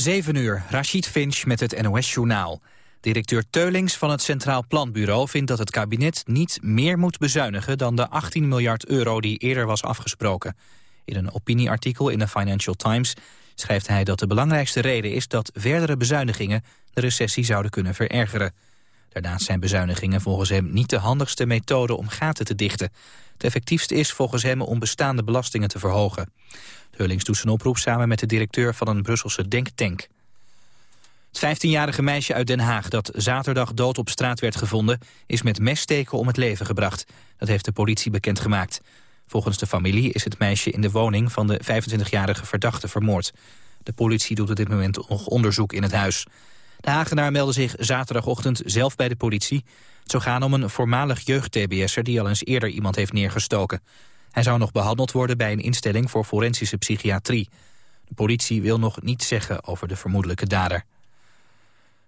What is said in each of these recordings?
7 uur, Rachid Finch met het NOS-journaal. Directeur Teulings van het Centraal Planbureau vindt dat het kabinet niet meer moet bezuinigen dan de 18 miljard euro die eerder was afgesproken. In een opinieartikel in de Financial Times schrijft hij dat de belangrijkste reden is dat verdere bezuinigingen de recessie zouden kunnen verergeren. Daarnaast zijn bezuinigingen volgens hem niet de handigste methode om gaten te dichten. Het effectiefste is volgens hem om bestaande belastingen te verhogen. Hullings doet zijn oproep samen met de directeur van een Brusselse denktank. Het 15-jarige meisje uit Den Haag dat zaterdag dood op straat werd gevonden... is met messteken om het leven gebracht. Dat heeft de politie bekendgemaakt. Volgens de familie is het meisje in de woning van de 25-jarige verdachte vermoord. De politie doet op dit moment nog onderzoek in het huis. De Hagenaar meldde zich zaterdagochtend zelf bij de politie. Het zou gaan om een voormalig jeugd-TBS'er die al eens eerder iemand heeft neergestoken. Hij zou nog behandeld worden bij een instelling voor forensische psychiatrie. De politie wil nog niets zeggen over de vermoedelijke dader.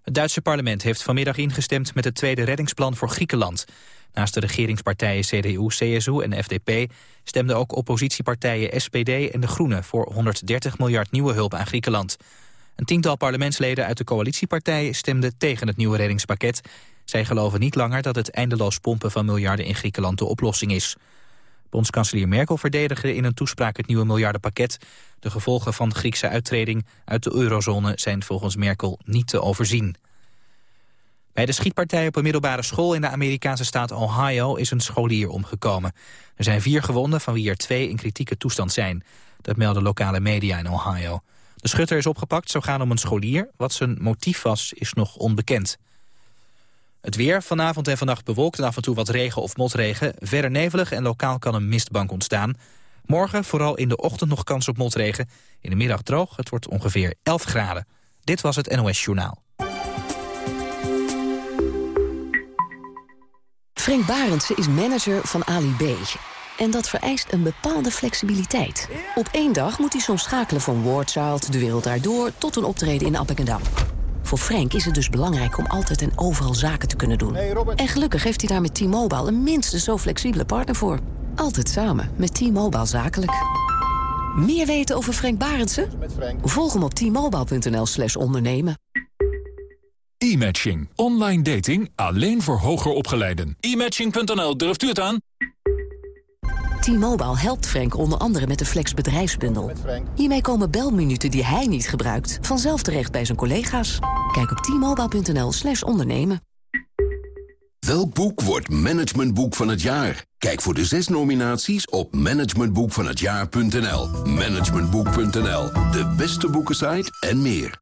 Het Duitse parlement heeft vanmiddag ingestemd met het tweede reddingsplan voor Griekenland. Naast de regeringspartijen CDU, CSU en FDP stemden ook oppositiepartijen SPD en de Groenen voor 130 miljard nieuwe hulp aan Griekenland. Een tiental parlementsleden uit de coalitiepartijen stemden tegen het nieuwe reddingspakket. Zij geloven niet langer dat het eindeloos pompen van miljarden in Griekenland de oplossing is. Bondskanselier Merkel verdedigde in een toespraak het nieuwe miljardenpakket. De gevolgen van de Griekse uittreding uit de eurozone zijn volgens Merkel niet te overzien. Bij de schietpartij op een middelbare school in de Amerikaanse staat Ohio is een scholier omgekomen. Er zijn vier gewonden, van wie er twee in kritieke toestand zijn. Dat melden lokale media in Ohio. De schutter is opgepakt, zou gaan om een scholier. Wat zijn motief was, is nog onbekend. Het weer, vanavond en vannacht bewolkt en af en toe wat regen of motregen. Verder nevelig en lokaal kan een mistbank ontstaan. Morgen vooral in de ochtend nog kans op motregen. In de middag droog, het wordt ongeveer 11 graden. Dit was het NOS Journaal. Frank Barendse is manager van Ali B. En dat vereist een bepaalde flexibiliteit. Op één dag moet hij soms schakelen van Wardchild, De Wereld Daardoor... tot een optreden in Appingedam. Voor Frank is het dus belangrijk om altijd en overal zaken te kunnen doen. en gelukkig heeft hij daar met T-Mobile een minstens zo flexibele partner voor. Altijd samen met T-Mobile Zakelijk. Meer weten over Frank Barendse? Volg hem op t-mobile.nl slash ondernemen. E-matching. Online dating alleen voor hoger opgeleiden. E-matching.nl, durft u het aan? T-Mobile helpt Frank onder andere met de Flex bedrijfsbundel. Hiermee komen belminuten die hij niet gebruikt... vanzelf terecht bij zijn collega's. Kijk op t-mobile.nl slash ondernemen. Welk boek wordt managementboek van het jaar? Kijk voor de zes nominaties op managementboekvanhetjaar.nl. Managementboek.nl, de beste boekensite en meer.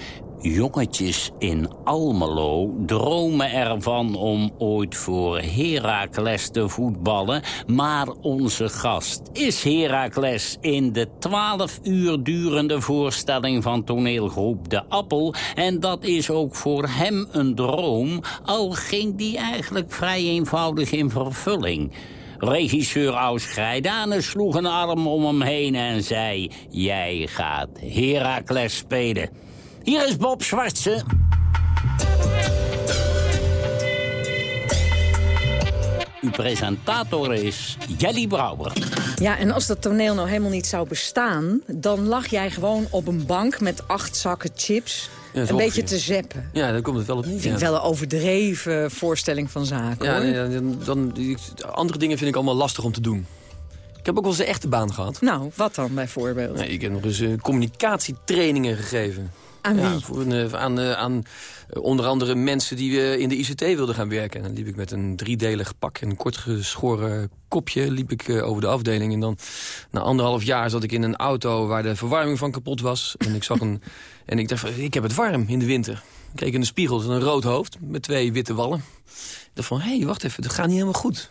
Jongetjes in Almelo dromen ervan om ooit voor Heracles te voetballen. Maar onze gast is Heracles in de twaalf uur durende voorstelling van toneelgroep De Appel. En dat is ook voor hem een droom, al ging die eigenlijk vrij eenvoudig in vervulling. Regisseur Aus Grijdanen sloeg een arm om hem heen en zei... Jij gaat Heracles spelen. Hier is Bob Zwartse. Uw presentator is Jelly Brouwer. Ja, en als dat toneel nou helemaal niet zou bestaan... dan lag jij gewoon op een bank met acht zakken chips... een beetje te zeppen. Ja, dan komt het wel op Vind ik wel een overdreven voorstelling van zaken, Ja, hoor. nee, dan, dan, andere dingen vind ik allemaal lastig om te doen. Ik heb ook wel eens een echte baan gehad. Nou, wat dan bijvoorbeeld? Nee, ik heb nog eens eh, communicatietrainingen gegeven. Aan Ja, voor een, eh, aan eh, aan eh, onder andere mensen die in de ICT wilden gaan werken. En dan liep ik met een driedelig pak en een kort geschoren kopje liep ik over de afdeling. En dan na anderhalf jaar zat ik in een auto waar de verwarming van kapot was. En ik zag een en ik dacht, van, ik heb het warm in de winter. Ik keek in de spiegel, het een rood hoofd met twee witte wallen. Ik dacht van, hé, hey, wacht even, dat gaat niet helemaal goed.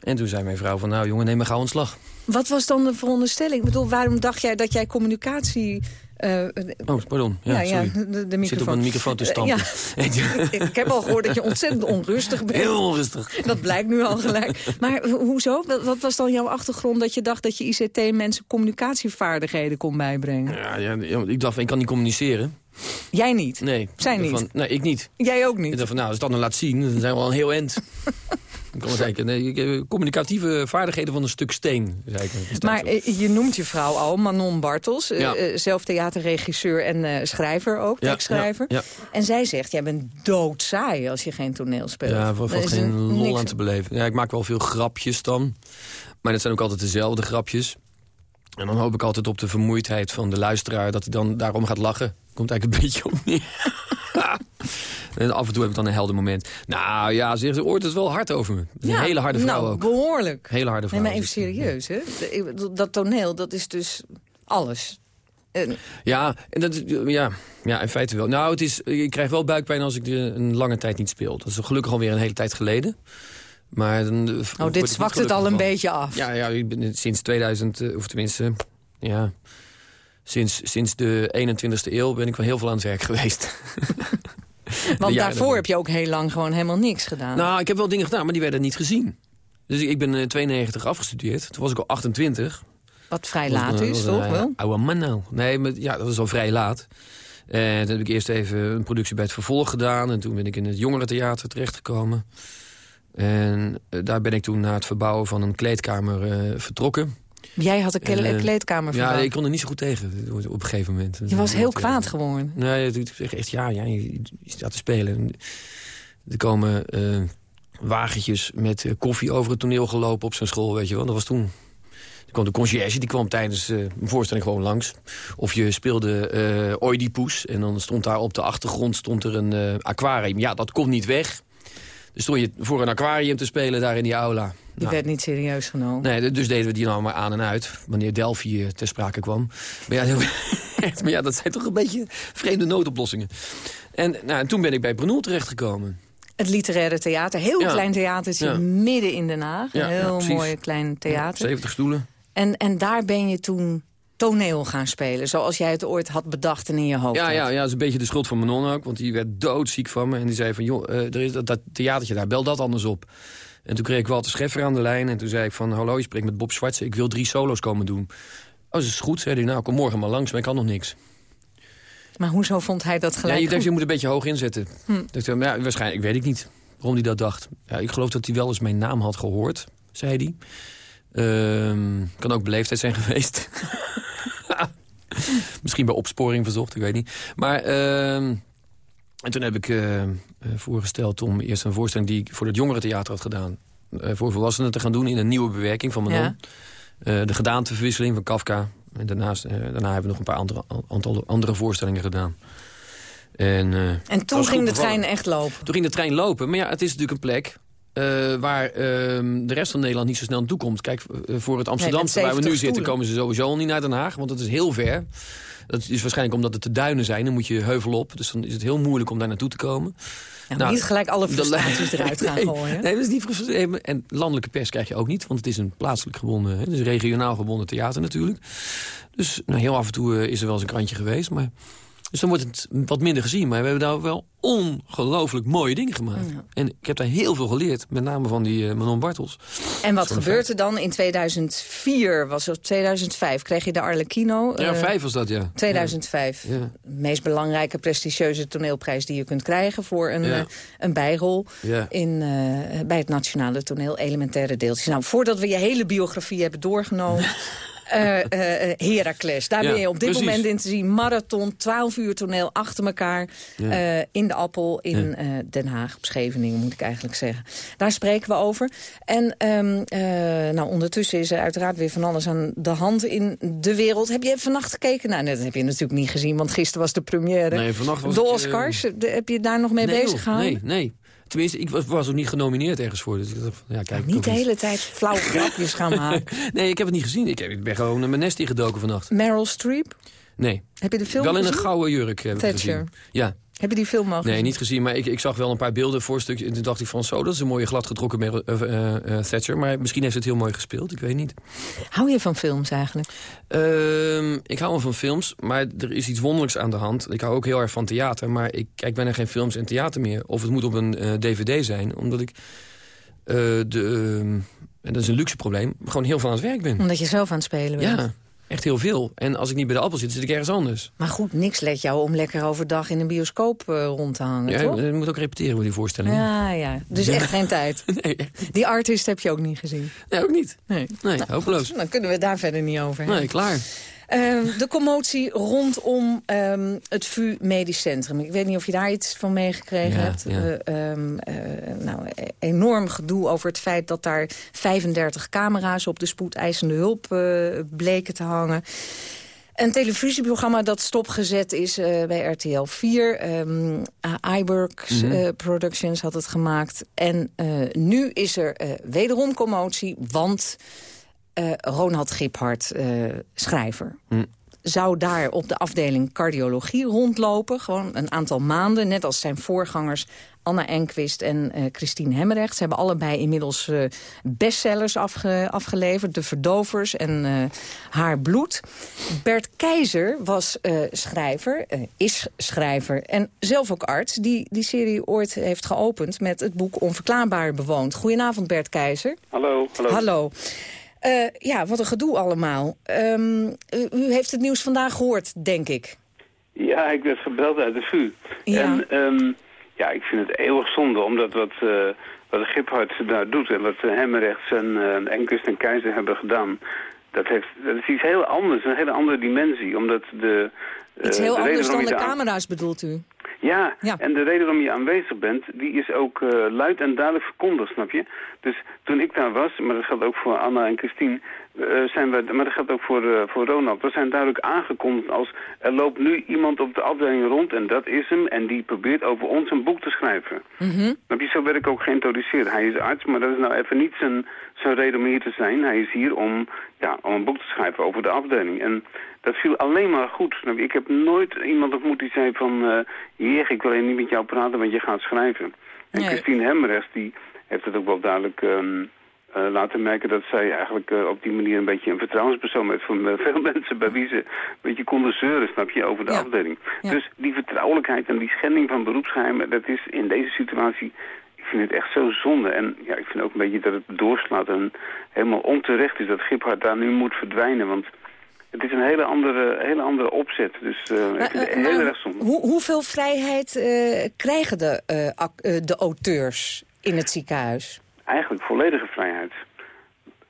En toen zei mijn vrouw van, nou jongen, neem maar gauw ontslag. Wat was dan de veronderstelling? Ik bedoel, waarom dacht jij dat jij communicatie... Uh, oh, pardon. Ja, sorry. ja de, de microfoon. Zit op een microfoon te stampen. Uh, ja. ik, ik, heb al gehoord dat je ontzettend onrustig bent. Heel onrustig. Dat blijkt nu al gelijk. Maar hoezo? Wat was dan jouw achtergrond dat je dacht dat je ICT mensen communicatievaardigheden kon bijbrengen? Ja, ja, ik dacht, ik kan niet communiceren. Jij niet? Nee. Zij niet? Van, nee, ik niet. Jij ook niet? Ik dacht van, nou, als dat dan laat zien, dan zijn we al een heel end. ik kan zeggen, nee, communicatieve vaardigheden van een stuk steen. Zei ik, maar zo. je noemt je vrouw al, Manon Bartels. Ja. Uh, zelf theaterregisseur en uh, schrijver ook, ja, tekstschrijver. Ja, en zij zegt, jij bent doodsaai als je geen toneel speelt. Ja, er valt geen lol niks... aan te beleven. Ja, ik maak wel veel grapjes dan. Maar dat zijn ook altijd dezelfde grapjes. En dan hoop ik altijd op de vermoeidheid van de luisteraar... dat hij dan daarom gaat lachen. Komt eigenlijk een beetje op neer. en af en toe heb ik dan een helder moment. Nou ja, ze oort het wel hard over me. Een ja, hele harde vrouw nou, ook. behoorlijk. Hele harde vrouw. Nee, maar even serieus, hè? Dat toneel, dat is dus alles. En... Ja, en dat, ja, ja, in feite wel. Nou, het is, ik krijg wel buikpijn als ik een lange tijd niet speel. Dat is gelukkig alweer een hele tijd geleden. Maar dan, oh, dit zwakt het al een van. beetje af. Ja, ja, sinds 2000, of tenminste, ja, sinds, sinds de 21ste eeuw ben ik wel heel veel aan het werk geweest. Want daarvoor heb je ook heel lang gewoon helemaal niks gedaan. Nou, ik heb wel dingen gedaan, maar die werden niet gezien. Dus ik ben in 92 afgestudeerd. Toen was ik al 28. Wat vrij laat is, toch? Wel? Oude man nou. Nee, maar, ja, dat was al vrij laat. En toen heb ik eerst even een productie bij het vervolg gedaan. En toen ben ik in het jongerentheater terechtgekomen. En uh, daar ben ik toen na het verbouwen van een kleedkamer uh, vertrokken. Jij had een uh, kleedkamer? Ja, ik kon er niet zo goed tegen op een gegeven moment. Je was heel kwaad geworden? Nee, ik zeg echt, ja, ja je, staat te spelen. Er komen wagentjes met koffie over het toneel gelopen op zijn school, weet je wel. Dat was toen... Er kwam de conciërge, die kwam tijdens uh, een voorstelling gewoon langs. Of je speelde uh, Oedipus en dan stond daar op de achtergrond stond er een uh, aquarium. Ja, dat komt niet weg. Dus stond je voor een aquarium te spelen daar in die aula. Die nou, werd niet serieus genomen. Nee, dus deden we die nou maar aan en uit. Wanneer Delphi ter sprake kwam. Maar ja, maar ja, dat zijn toch een beetje vreemde noodoplossingen. En, nou, en toen ben ik bij Brunel terechtgekomen. Het literaire theater, heel Ja. klein theatertje Ja. midden in Den Haag. Een heel mooi klein theater. 70 stoelen. En, en daar ben je toen toneel gaan spelen. Zoals jij het ooit had bedacht en in je hoofd Ja, had. ja, ja, dat is een beetje de schuld van Manon ook. Want die werd doodziek van me. En die zei van, joh, eh, er is dat, dat theatertje daar, bel dat anders op. En toen kreeg ik Walter Scheffer aan de lijn. En toen zei ik van, hallo, je spreekt met Bob Schwartz. Ik wil drie solo's komen doen. Oh, dat is goed, zei hij. Nou, kom morgen maar langs, maar ik kan nog niks. Maar hoezo vond hij dat Ja, gelijk je, dacht, je moet een beetje hoog inzetten. Hm. Dacht, ja, waarschijnlijk, weet ik niet waarom hij dat dacht. Ja, ik geloof dat hij wel eens mijn naam had gehoord, zei hij. Ehm, kan ook beleefdheid zijn geweest. Misschien bij opsporing verzocht, ik weet niet. Maar ehm, en toen heb ik eh, eh, voorgesteld om eerst een voorstelling... die ik voor het jongerentheater had gedaan... eh, voor volwassenen te gaan doen in een nieuwe bewerking van Manon. Ja. De gedaanteverwisseling van Kafka. En daarnaast, daarna hebben we nog een paar andere, aantal andere voorstellingen gedaan. En, En toen ging de trein echt lopen. Toen ging de trein lopen. Maar ja, het is natuurlijk een plek... waar ehm, de rest van Nederland niet zo snel naartoe komt. Kijk, voor het Amsterdamse waar we nu 70 zitten... komen ze sowieso al niet naar Den Haag, want dat is heel ver. Dat is waarschijnlijk omdat het te duinen zijn. Dan moet je heuvel op, dus dan is het heel moeilijk om daar naartoe te komen. Ja, Nou, niet gelijk alle frustraties eruit gaan nee, gooien. Nee, dat is niet. En landelijke pers krijg je ook niet, want het is een plaatselijk gebonden... Het is regionaal gebonden theater natuurlijk. Dus nou, heel af en toe eh, is er wel eens een krantje geweest, maar... Dus dan wordt het wat minder gezien. Maar we hebben daar wel ongelooflijk mooie dingen gemaakt. En ik heb daar heel veel geleerd. Met name van die eh, Manon Bartels. En wat gebeurt er dan? In 2004, was het 2005, kreeg je de Arlecchino. Ja, eh, vijf was dat, ja. 2005. Ja. De meest belangrijke, prestigieuze toneelprijs die je kunt krijgen... voor een, Ja. eh, een bijrol in, bij het Nationale Toneel. Elementaire deeltjes. Nou, voordat we je hele biografie hebben doorgenomen... eh, Heracles, daar Ja, ben je op dit precies. moment in te zien. Marathon, 12 uur toneel achter elkaar. Ja. in de Appel, in Ja. Den Haag, op Scheveningen moet ik eigenlijk zeggen. Daar spreken we over. En ehm, eh, nou, ondertussen is er uiteraard weer van alles aan de hand in de wereld. Heb je vannacht gekeken? Nou, dat heb je natuurlijk niet gezien, want gisteren was de première. Nee, vannacht was de Oscars, heb je daar nog mee nee, bezig joh, gehouden? Nee, nee. Tenminste, ik was, was ook niet genomineerd ergens voor. Dus ik dacht, van, ja, kijk, Niet de hele tijd flauwe grapjes gaan maken. Nee, ik heb het niet gezien. Ik, heb, ik ben gewoon in mijn nest ingedoken vannacht. Meryl Streep, Nee. heb je de film Wel in een gouden jurk heb ik Thatcher. gezien. Ja. Heb je die film mogen Nee, niet gezien, maar ik, ik zag wel een paar beelden voor stukje. En toen dacht ik van zo, dat is een mooie gladgetrokken Meryl- eh, eh, eh, Thatcher. Maar misschien heeft het heel mooi gespeeld, ik weet niet. Hou je van films eigenlijk? Ehm, ik hou wel van films, maar er is iets wonderlijks aan de hand. Ik hou ook heel erg van theater, maar ik kijk bijna geen films en theater meer. Of het moet op een dvd zijn, omdat ik... de, ehm, en dat is een luxe probleem, gewoon heel veel aan het werk ben. Omdat je zelf aan het spelen bent. Ja, echt heel veel. En als ik niet bij de appel zit, zit ik ergens anders. Maar goed, niks let jou om lekker overdag in een bioscoop eh, rond te hangen, Ja, toch? je moet ook repeteren voor die voorstelling. Ja, ja. Dus echt geen tijd. Nee, Die artist heb je ook niet gezien. nee, ook niet. Nee. Nee, hopeloos. Dan kunnen we daar verder niet over hebben. Nee, klaar. Ehm, de commotie rondom ehm, het VU Medisch Centrum. Ik weet niet of je daar iets van meegekregen Ja, hebt. ja. Eh, nou, e- enorm gedoe over het feit dat daar 35 camera's op de spoedeisende hulp eh, bleken te hangen. Een televisieprogramma dat stopgezet is eh, bij RTL 4. ehm iWorks Mhm. Productions had het gemaakt. En nu is er wederom commotie, want eh, Ronald Giphart, eh, schrijver... Hm. zou daar op de afdeling cardiologie rondlopen. Gewoon een aantal maanden, net als zijn voorgangers... Anna Enquist en eh, Christine Hemmerrecht. Ze hebben allebei inmiddels eh, bestsellers afge- afgeleverd. De Verdovers en eh, Haar Bloed. Bert Keizer was eh, schrijver, is schrijver en zelf ook arts... die die serie ooit heeft geopend met het boek Onverklaarbaar Bewoond. Goedenavond, Bert Keizer. Hallo, hallo. Hallo. Eh, ja, wat een gedoe allemaal. Ehm, u, u heeft het nieuws vandaag gehoord, denk ik. Ja, ik werd gebeld uit de VU. Ja. En ehm, ja, ik vind het eeuwig zonde, omdat wat, eh wat Giphart daar doet... en wat uh, Hemmerrechts en uh, en Keizer hebben gedaan... Dat, heeft, dat is iets heel anders, een hele andere dimensie. Omdat de, Iets heel de anders dan de camera's, bedoelt u? Ja, Ja. en de reden waarom je aanwezig bent, die is ook eh, luid en duidelijk verkondigd, snap je? Dus toen ik daar was, maar dat geldt ook voor Anna en Christine, eh, zijn we, maar dat geldt ook voor, eh, voor Ronald. We zijn duidelijk aangekondigd als, er loopt nu iemand op de afdeling rond en dat is hem, en die probeert over ons een boek te schrijven. Mhm. Snap je, zo werd ik ook geïntroduceerd. Hij is arts, maar dat is nou even niet zijn, zijn reden om hier te zijn. Hij is hier om, ja, om een boek te schrijven over de afdeling. En dat viel alleen maar goed. Ik heb nooit iemand ontmoet die zei van... Jeeg, ik wil alleen niet met jou praten, want je gaat schrijven. En Nee. Christine Hemmerrechts, die heeft het ook wel duidelijk... eh, laten merken dat zij eigenlijk eh, op die manier een beetje een vertrouwenspersoon is van veel mensen bij wie ze een beetje konden zeuren, snap je, over de Ja. afdeling. Ja. Dus die vertrouwelijkheid en die schending van beroepsgeheimen, dat is in deze situatie, ik vind het echt zo zonde. En ja, ik vind ook een beetje dat het doorslaat en helemaal onterecht is dat Giphart daar nu moet verdwijnen, want het is een hele andere, hele andere opzet. Dus eh, het Maar, heel maar erg zonde. hoe, hoeveel vrijheid eh, krijgen de, eh, eh, de auteurs in het ziekenhuis? Eigenlijk volledige vrijheid.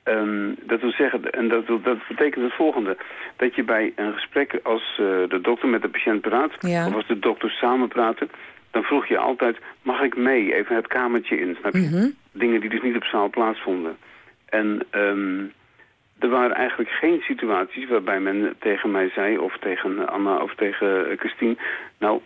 Ehm, dat wil zeggen, en dat, dat betekent het volgende. Dat je bij een gesprek als eh, de dokter met de patiënt praat, Ja. of als de dokters samen praten, dan vroeg je altijd, mag ik mee, even het kamertje in, snap je? Mhm. Dingen die dus niet op zaal plaatsvonden. En ehm, er waren eigenlijk geen situaties waarbij men tegen mij zei, of tegen Anna of tegen Christine, nou,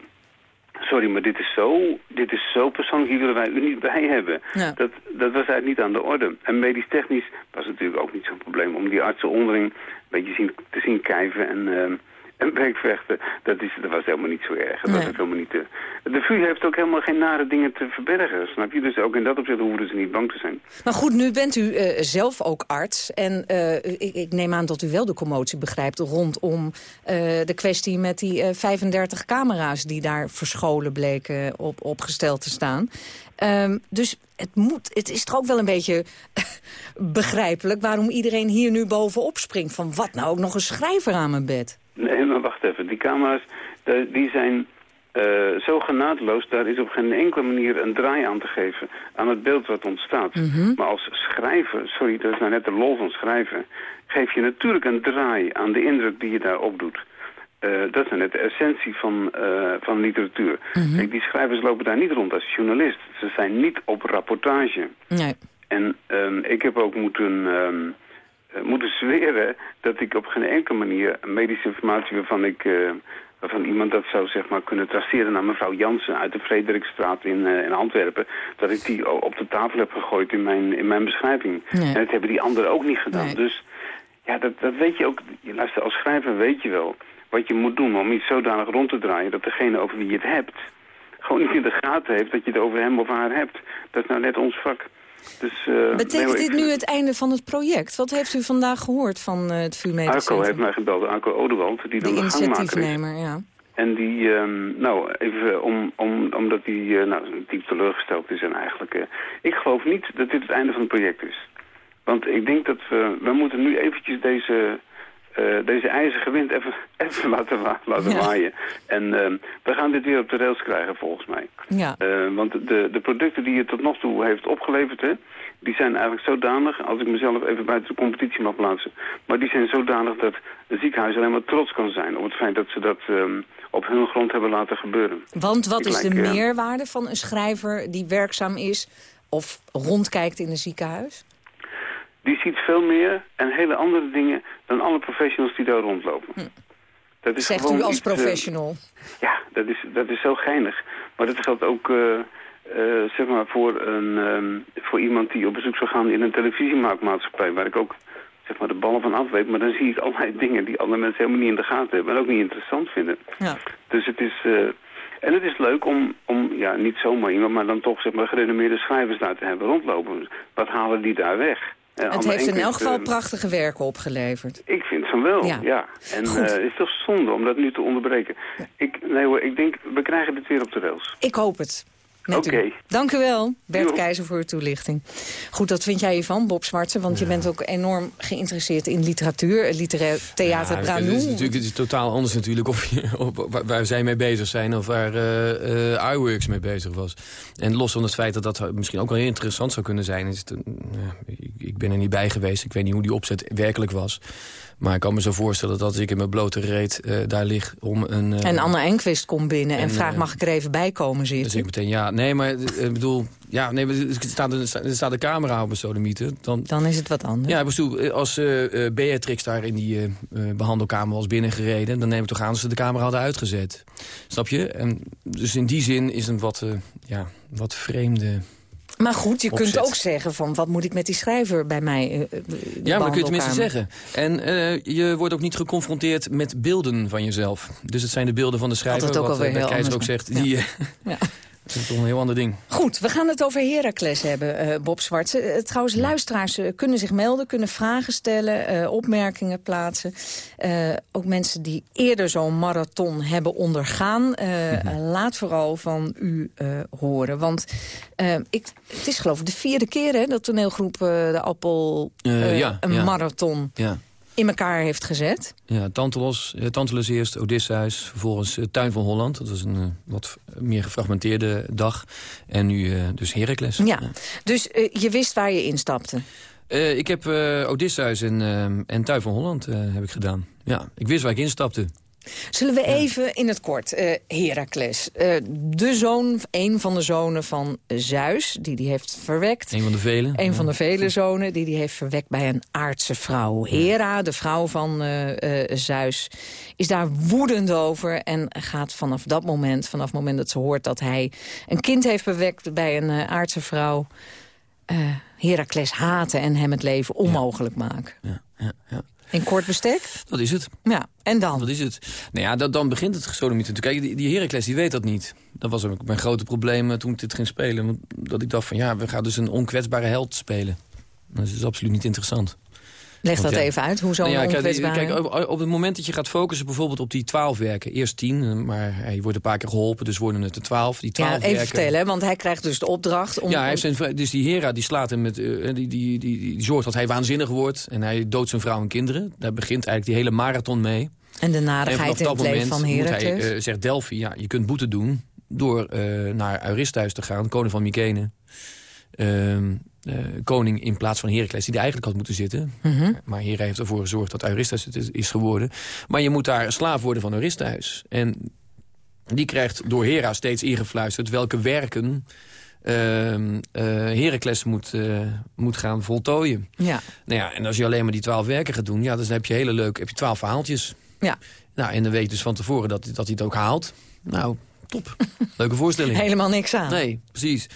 sorry, maar dit is zo, dit is zo persoonlijk, hier willen wij u niet bij hebben. Ja. Dat, dat was eigenlijk niet aan de orde. En medisch technisch was het natuurlijk ook niet zo'n probleem om die artsen onderling een beetje zien, te zien kijven en, ehm en bekvechten. Dat, is, dat was helemaal niet zo erg. Dat Nee. was helemaal niet, de VU heeft ook helemaal geen nare dingen te verbergen, snap je? Dus ook in dat opzicht hoeven ze niet bang te zijn. Maar goed, nu bent u eh, zelf ook arts. En eh, ik, ik neem aan dat u wel de commotie begrijpt rondom eh, de kwestie met die eh, 35 camera's die daar verscholen bleken op, opgesteld te staan. Ehm, dus het, moet, het is toch ook wel een beetje begrijpelijk waarom iedereen hier nu bovenop springt. Van wat nou ook nog een schrijver aan mijn bed. Nee, maar wacht even. Die camera's, die zijn eh, zo genadeloos. Daar is op geen enkele manier een draai aan te geven aan het beeld wat ontstaat. Maar als schrijver, sorry, dat is nou net de lol van schrijven... geef je natuurlijk een draai aan de indruk die je daar opdoet. Eh, dat is nou net de essentie van, eh, van literatuur. Kijk, die schrijvers lopen daar niet rond als journalist. Ze zijn niet op rapportage. Nee. En ehm, ik heb ook moeten, ehm, eh, moeten zweren dat ik op geen enkele manier medische informatie waarvan ik... eh, waarvan iemand dat zou zeg maar, kunnen traceren naar mevrouw Jansen uit de Frederikstraat in, eh, in Antwerpen, dat ik die op de tafel heb gegooid in mijn, in mijn beschrijving. Nee. En dat hebben die anderen ook niet gedaan. Nee. Dus ja, dat, dat weet je ook. Luister, als schrijver weet je wel wat je moet doen om iets zodanig rond te draaien dat degene over wie je het hebt, gewoon niet in de gaten heeft dat je het over hem of haar hebt. Dat is nou net ons vak. Dus, uh, Betekent dit nu het einde van het project? Wat heeft u vandaag gehoord van uh, het VU Arco heeft mij gebeld, Arco Odewald, die dan de, de initiatiefnemer, ja. En die, uh, nou, even om, om, omdat hij uh, nou, diep teleurgesteld is en eigenlijk... Ik geloof niet dat dit het einde van het project is. Want ik denk dat we, we moeten nu eventjes deze, deze ijzige wind even, even laten, wa laten waaien. En we gaan dit weer op de rails krijgen volgens mij. Ja. want de, de producten die het tot nog toe heeft opgeleverd... Hè, die zijn eigenlijk zodanig, als ik mezelf even buiten de competitie mag plaatsen... maar die zijn zodanig dat het ziekenhuis alleen maar trots kan zijn... op het feit dat ze dat um, op hun grond hebben laten gebeuren. Want wat is de meerwaarde van een schrijver die werkzaam is... of rondkijkt in een ziekenhuis? Die ziet veel meer en hele andere dingen dan alle professionals die daar rondlopen. Hm. Dat is Zegt u als iets, professional? ja, dat is, dat is zo geinig. Maar dat geldt ook... Uh, uh, zeg maar voor, een, um, voor iemand die op bezoek zou gaan in een televisiemaakmaatschappij... waar ik ook zeg maar, de ballen van af weet. Maar dan zie ik allerlei dingen die andere mensen helemaal niet in de gaten hebben... en ook niet interessant vinden. Ja. Dus het is... Uh, en het is leuk om, om, ja, niet zomaar iemand... maar dan toch zeg maar, gerenommeerde schrijvers daar te hebben rondlopen. Wat halen die daar weg? Het heeft in elk geval prachtige werken opgeleverd. Ik vind van wel, ja. ja. En het is toch zonde om dat nu te onderbreken. Ik, nee hoor, ik denk, we krijgen dit weer op de rails. Ik hoop het. Oké. Dank u wel, Bert Keizer, voor uw toelichting. Goed, dat vind jij hiervan, Bob Zwartse, want je bent ook enorm geïnteresseerd in literatuur, literair theater ja, Het is natuurlijk het is totaal anders natuurlijk of, of, waar zij mee bezig zijn of waar uh, uh, iWorks mee bezig was. En los van het feit dat dat misschien ook wel heel interessant zou kunnen zijn, is het, uh, ik ben er niet bij geweest, ik weet niet hoe die opzet werkelijk was. Maar ik kan me zo voorstellen dat als ik in mijn blote reet uh, daar lig om een... Uh, en Anne Enquist komt binnen en, en vraagt, mag ik er even bij komen zitten? Dus ik meteen, ja, nee, maar ik bedoel... Ja, nee, er staat, er staat de camera op een sodomieten. Dan, dan is het wat anders. Ja, bedoel, als uh, Beatrix daar in die behandelkamer was binnengereden... dan neem ik toch aan dat ze de camera hadden uitgezet. Snap je? En dus in die zin is een wat, ja, wat vreemde maar goed, je kunt ook zeggen van wat moet ik met die schrijver bij mij uh, Ja, maar kun je tenminste zeggen. En uh, je wordt ook niet geconfronteerd met beelden van jezelf. Dus het zijn de beelden van de schrijver, wat, uh, Keizer ook zegt. Die, ja. Dat is toch een heel ander ding. Goed, we gaan het over Heracles hebben, uh, Bob Zwart. Uh, trouwens, luisteraars uh, kunnen zich melden, kunnen vragen stellen, opmerkingen plaatsen. ook mensen die eerder zo'n marathon hebben ondergaan. Laat vooral van u horen. Want ik, het is geloof ik de vierde keer hè, dat toneelgroep De Appel ja, een ja. marathon... Ja in elkaar heeft gezet. Ja, Tantalus, eh, Tantalus eerst, Odysseus, vervolgens uh, Tuin van Holland. Dat was een uh, wat meer gefragmenteerde dag. En nu uh, dus Heracles. Ja, ja. dus je wist waar je instapte? ik heb Odysseus en, en Tuin van Holland heb ik gedaan. Ja, ik wist waar ik instapte. Zullen we even in het kort, uh, Heracles. Uh, de zoon, een van de zonen van Zeus, die die heeft verwekt. Een van de vele. Een van de vele zonen, die die heeft verwekt bij een aardse vrouw. Hera, de vrouw van uh, Zeus, is daar woedend over... en gaat vanaf dat moment, vanaf het moment dat ze hoort dat hij een kind heeft verwekt bij een aardse vrouw... Heracles haten en hem het leven onmogelijk maken. Ja, ja, ja. In kort bestek? Dat is het. Ja, en dan? Dat is het. Nou ja, dat, dan begint het gesodemieten. Kijk, die, die Heracles die weet dat niet. Dat was ook mijn grote probleem toen ik dit ging spelen. Dat ik dacht van ja, we gaan dus een onkwetsbare held spelen. Dat is absoluut niet interessant. Leg dat even uit, hoe zo'n nou ja, kijk, op, het moment dat je gaat focussen bijvoorbeeld op die twaalf werken. Eerst tien, eh, maar hij wordt een paar keer geholpen, dus worden het er twaalf. Die twaalf ja, even werken. vertellen, want hij krijgt dus de opdracht. Om, ja, hij heeft zijn, dus die Hera die slaat hem met, uh, die, die, die, die, zorgt dat hij waanzinnig wordt. En hij doodt zijn vrouw en kinderen. Daar begint eigenlijk die hele marathon mee. En de narigheid in het leven van Heracles. Hij, uh, zegt Delphi, ja, je kunt boete doen door uh, naar Eurystheus te gaan, koning van Mykene. Uh, uh, koning in plaats van Heracles, die er eigenlijk had moeten zitten. Mm -hmm. Maar Hera heeft ervoor gezorgd dat Eurystheus het is geworden. Maar je moet daar slaaf worden van Eurystheus. En die krijgt door Hera steeds ingefluisterd welke werken uh, uh, Heracles moet, uh, moet gaan voltooien. Ja. Nou ja, en als je alleen maar die twaalf werken gaat doen... Ja, dan heb je hele leuk, heb je twaalf verhaaltjes. Ja. Nou, en dan weet je dus van tevoren dat, dat hij het ook haalt. Nou, top. Leuke voorstelling. Helemaal niks aan. Nee, precies.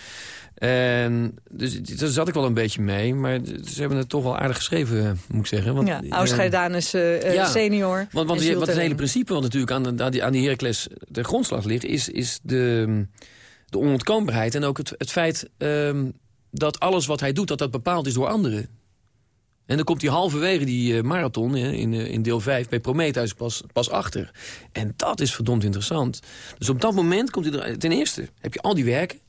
En dus daar zat ik wel een beetje mee. Maar ze hebben het toch wel aardig geschreven, moet ik zeggen. Want, ja, Ausgeidanus uh, ja, senior. Want, want wat het hele principe wat natuurlijk aan, de, aan die, aan die Heracles de grondslag ligt... is, is de, de onontkoombaarheid en ook het, het feit um, dat alles wat hij doet... dat dat bepaald is door anderen. En dan komt hij halverwege die uh, marathon in, in deel 5 bij Prometheus pas, pas achter. En dat is verdomd interessant. Dus op dat moment komt hij er... Ten eerste heb je al die werken.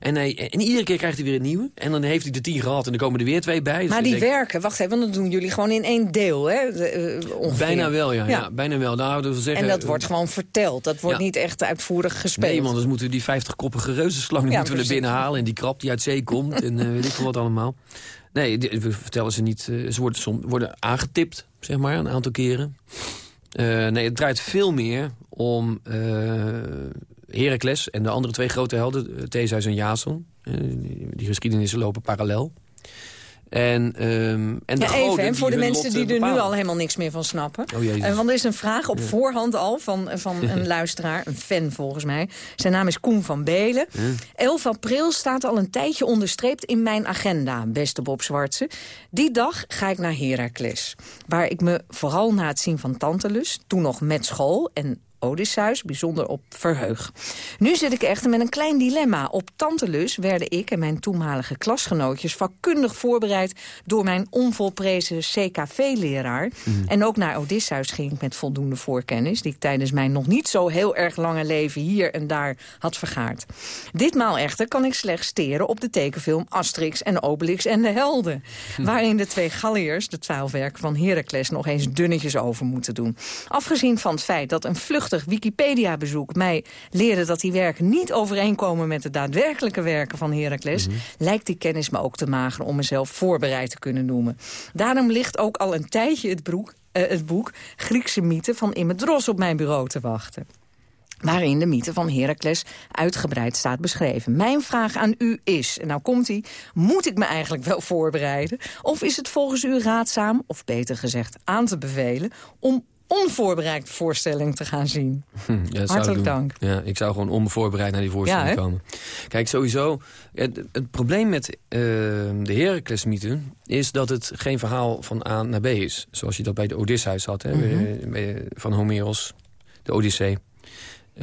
En, hij, en iedere keer krijgt hij weer een nieuwe. En dan heeft hij de tien gehad en dan komen er weer twee bij. Dus maar die werken, wacht even, want dan doen jullie gewoon in één deel, hè? Uh, bijna wel, ja. ja. bijna wel. Nou, dat zeggen, en dat wordt gewoon verteld. Dat wordt niet echt uitvoerig gespeeld. Nee, want dan moeten we die 50-koppige reuzenslang ja, moeten we er binnen halen. En die krab die uit zee komt. en weet ik veel wat allemaal. Nee, we vertellen ze niet. ze worden, soms, worden aangetipt, zeg maar, een aantal keren. nee, het draait veel meer om Heracles en de andere twee grote helden, eh, Theseus en Jason. Eh, die geschiedenissen lopen parallel. En, um, en de ja, even, voor de mensen die er nu al helemaal niks meer van snappen. Oh, uh, want er is een vraag op voorhand al van, van een luisteraar, een fan volgens mij. Zijn naam is Koen van Belen. 11 april staat al een tijdje onderstreept in mijn agenda, beste Bob Zwartse. Die dag ga ik naar Heracles. Waar ik me vooral na het zien van Tantalus, toen nog met school... en Odysseus bijzonder op verheug. Nu zit ik echter met een klein dilemma. Op Tantelus werden ik en mijn toenmalige klasgenootjes... vakkundig voorbereid door mijn onvolprezen CKV-leraar. Mhm. En ook naar Odysseus ging ik met voldoende voorkennis... die ik tijdens mijn nog niet zo heel erg lange leven hier en daar had vergaard. Ditmaal echter kan ik slechts steren op de tekenfilm Asterix en Obelix en de Helden... Mhm. waarin de twee Galliërs, de twaalfwerken van Heracles... nog eens dunnetjes over moeten doen. Afgezien van het feit dat een vlucht Wikipedia-bezoek mij leerde dat die werken niet overeenkomen met de daadwerkelijke werken van Heracles, mhm. lijkt die kennis me ook te mager om mezelf voorbereid te kunnen noemen. Daarom ligt ook al een tijdje het, broek, uh, het boek Griekse mythe van Immedros op mijn bureau te wachten waarin de mythe van Heracles uitgebreid staat beschreven. Mijn vraag aan u is, en nou komt hij, moet ik me eigenlijk wel voorbereiden? Of is het volgens u raadzaam, of beter gezegd aan te bevelen... om onvoorbereid voorstelling te gaan zien. Hm, ja, Hartelijk dank. Ja, ik zou gewoon onvoorbereid naar die voorstelling komen. Kijk, sowieso, het, het probleem met uh, de Heracles-mythe... is dat het geen verhaal van A naar B is. Zoals je dat bij de Odysseus had, hè, mhm. van Homeros, de Odyssee.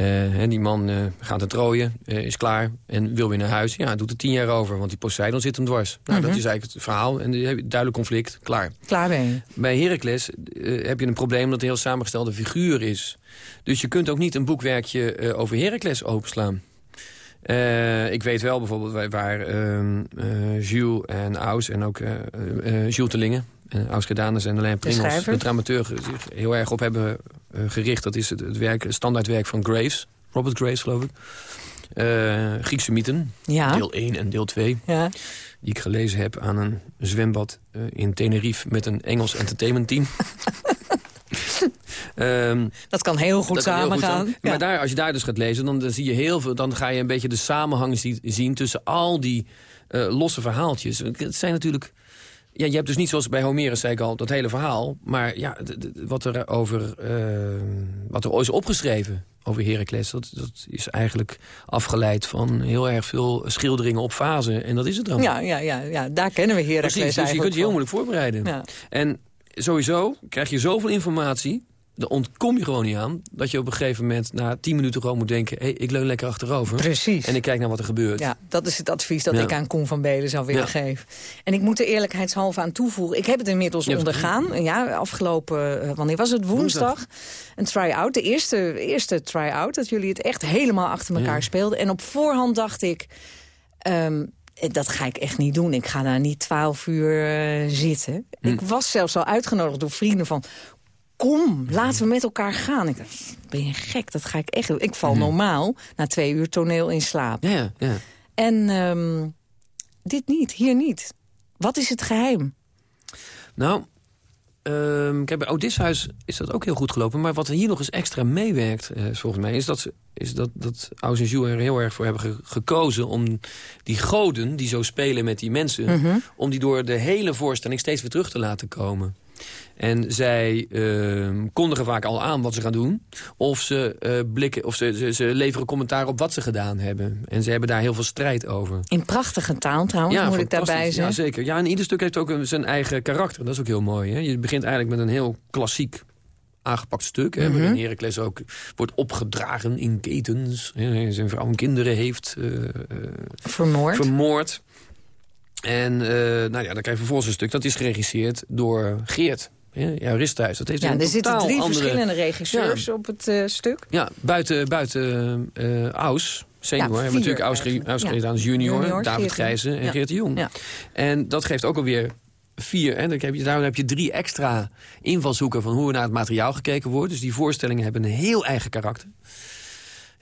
Uh, die man uh, gaat het Troje, uh, is klaar en wil weer naar huis. Ja, doet er tien jaar over, want die Poseidon zit hem dwars. Nou, dat mhm. is eigenlijk het verhaal. En duidelijk conflict, klaar. Klaar ben je. Bij Heracles heb je een probleem dat het een heel samengestelde figuur is. Dus je kunt ook niet een boekwerkje over Heracles openslaan. ik weet wel bijvoorbeeld waar, waar ehm, Jules en Aus en ook Jules uh, Ausgedanus en Alain Pringles, de, de dramaturgen, zich heel erg op hebben uh, gericht. Dat is het, het, werk, het standaardwerk van Graves, Robert Graves geloof ik. Uh, Griekse mythen, ja. deel 1 en deel 2. Ja. Die ik gelezen heb aan een zwembad in Tenerife met een Engels entertainment team. um, dat kan heel goed samengaan. Ja. Maar daar, als je daar dus gaat lezen, dan, dan, zie je heel veel, dan ga je een beetje de samenhang zien tussen al die losse verhaaltjes. Het zijn natuurlijk ja, je hebt dus niet zoals bij Homerus, zei ik al, dat hele verhaal. Maar ja, wat er over uh, wat er ooit is opgeschreven over Heracles... Dat, dat is eigenlijk afgeleid van heel erg veel schilderingen op fase. En dat is het dan. Ja, ja, ja, ja daar kennen we Heracles Precies, dus je kunt je heel moeilijk voorbereiden. Ja. En sowieso krijg je zoveel informatie daar ontkom je gewoon niet aan. Dat je op een gegeven moment na tien minuten gewoon moet denken... Hey, ik leun lekker achterover. Precies. En ik kijk naar wat er gebeurt. Ja, dat is het advies dat ik aan Koen van Belen zou willen geven. En ik moet er eerlijkheidshalve aan toevoegen. Ik heb het inmiddels ondergaan. Ja, afgelopen, uh, wanneer was het? Woensdag. Een try-out. De eerste, eerste try-out. Dat jullie het echt helemaal achter elkaar speelden. En op voorhand dacht ik... Um, dat ga ik echt niet doen. Ik ga daar niet twaalf uur uh, zitten. Hm. Ik was zelfs al uitgenodigd door vrienden van kom, laten we met elkaar gaan. Ik dacht, ben je gek? Dat ga ik echt doen. Ik val mhm. normaal na twee uur toneel in slaap. Ja, ja. En um, dit niet, hier niet. Wat is het geheim? Nou, um, kijk, bij Odysseus is dat ook heel goed gelopen. Maar wat er hier nog eens extra meewerkt, uh, volgens mij... is dat, ze, is dat, dat Aus en Jules er heel erg voor hebben gekozen... om die goden die zo spelen met die mensen... Mhm. om die door de hele voorstelling steeds weer terug te laten komen. En zij uh, kondigen vaak al aan wat ze gaan doen. Of ze, uh, blikken, of ze, ze, ze, leveren commentaar op wat ze gedaan hebben. En ze hebben daar heel veel strijd over. In prachtige taal trouwens, moet ik daarbij zeggen. Ja, zeker. Ja, en ieder stuk heeft ook een, zijn eigen karakter. Dat is ook heel mooi. Hè? Je begint eigenlijk met een heel klassiek aangepakt stuk. Hè, mm -hmm. Heracles ook wordt opgedragen in ketens. Hè, zijn vrouw en kinderen heeft uh, vermoord. vermoord. En uh, nou ja, dan krijg je vervolgens een stuk. Dat is geregisseerd door Geert. Ja, Risthuis. Dat heeft ja, er zitten drie andere... verschillende regisseurs ja. op het uh, stuk. Ja, buiten, buiten uh, Aus, senior. Ja, hebben we natuurlijk Aus, Aus ja. junior, junior, David Grijzen en Geert de Jong. Ja. En dat geeft ook alweer vier. En dan heb je, daarom heb je drie extra invalshoeken van hoe er naar het materiaal gekeken wordt. Dus die voorstellingen hebben een heel eigen karakter.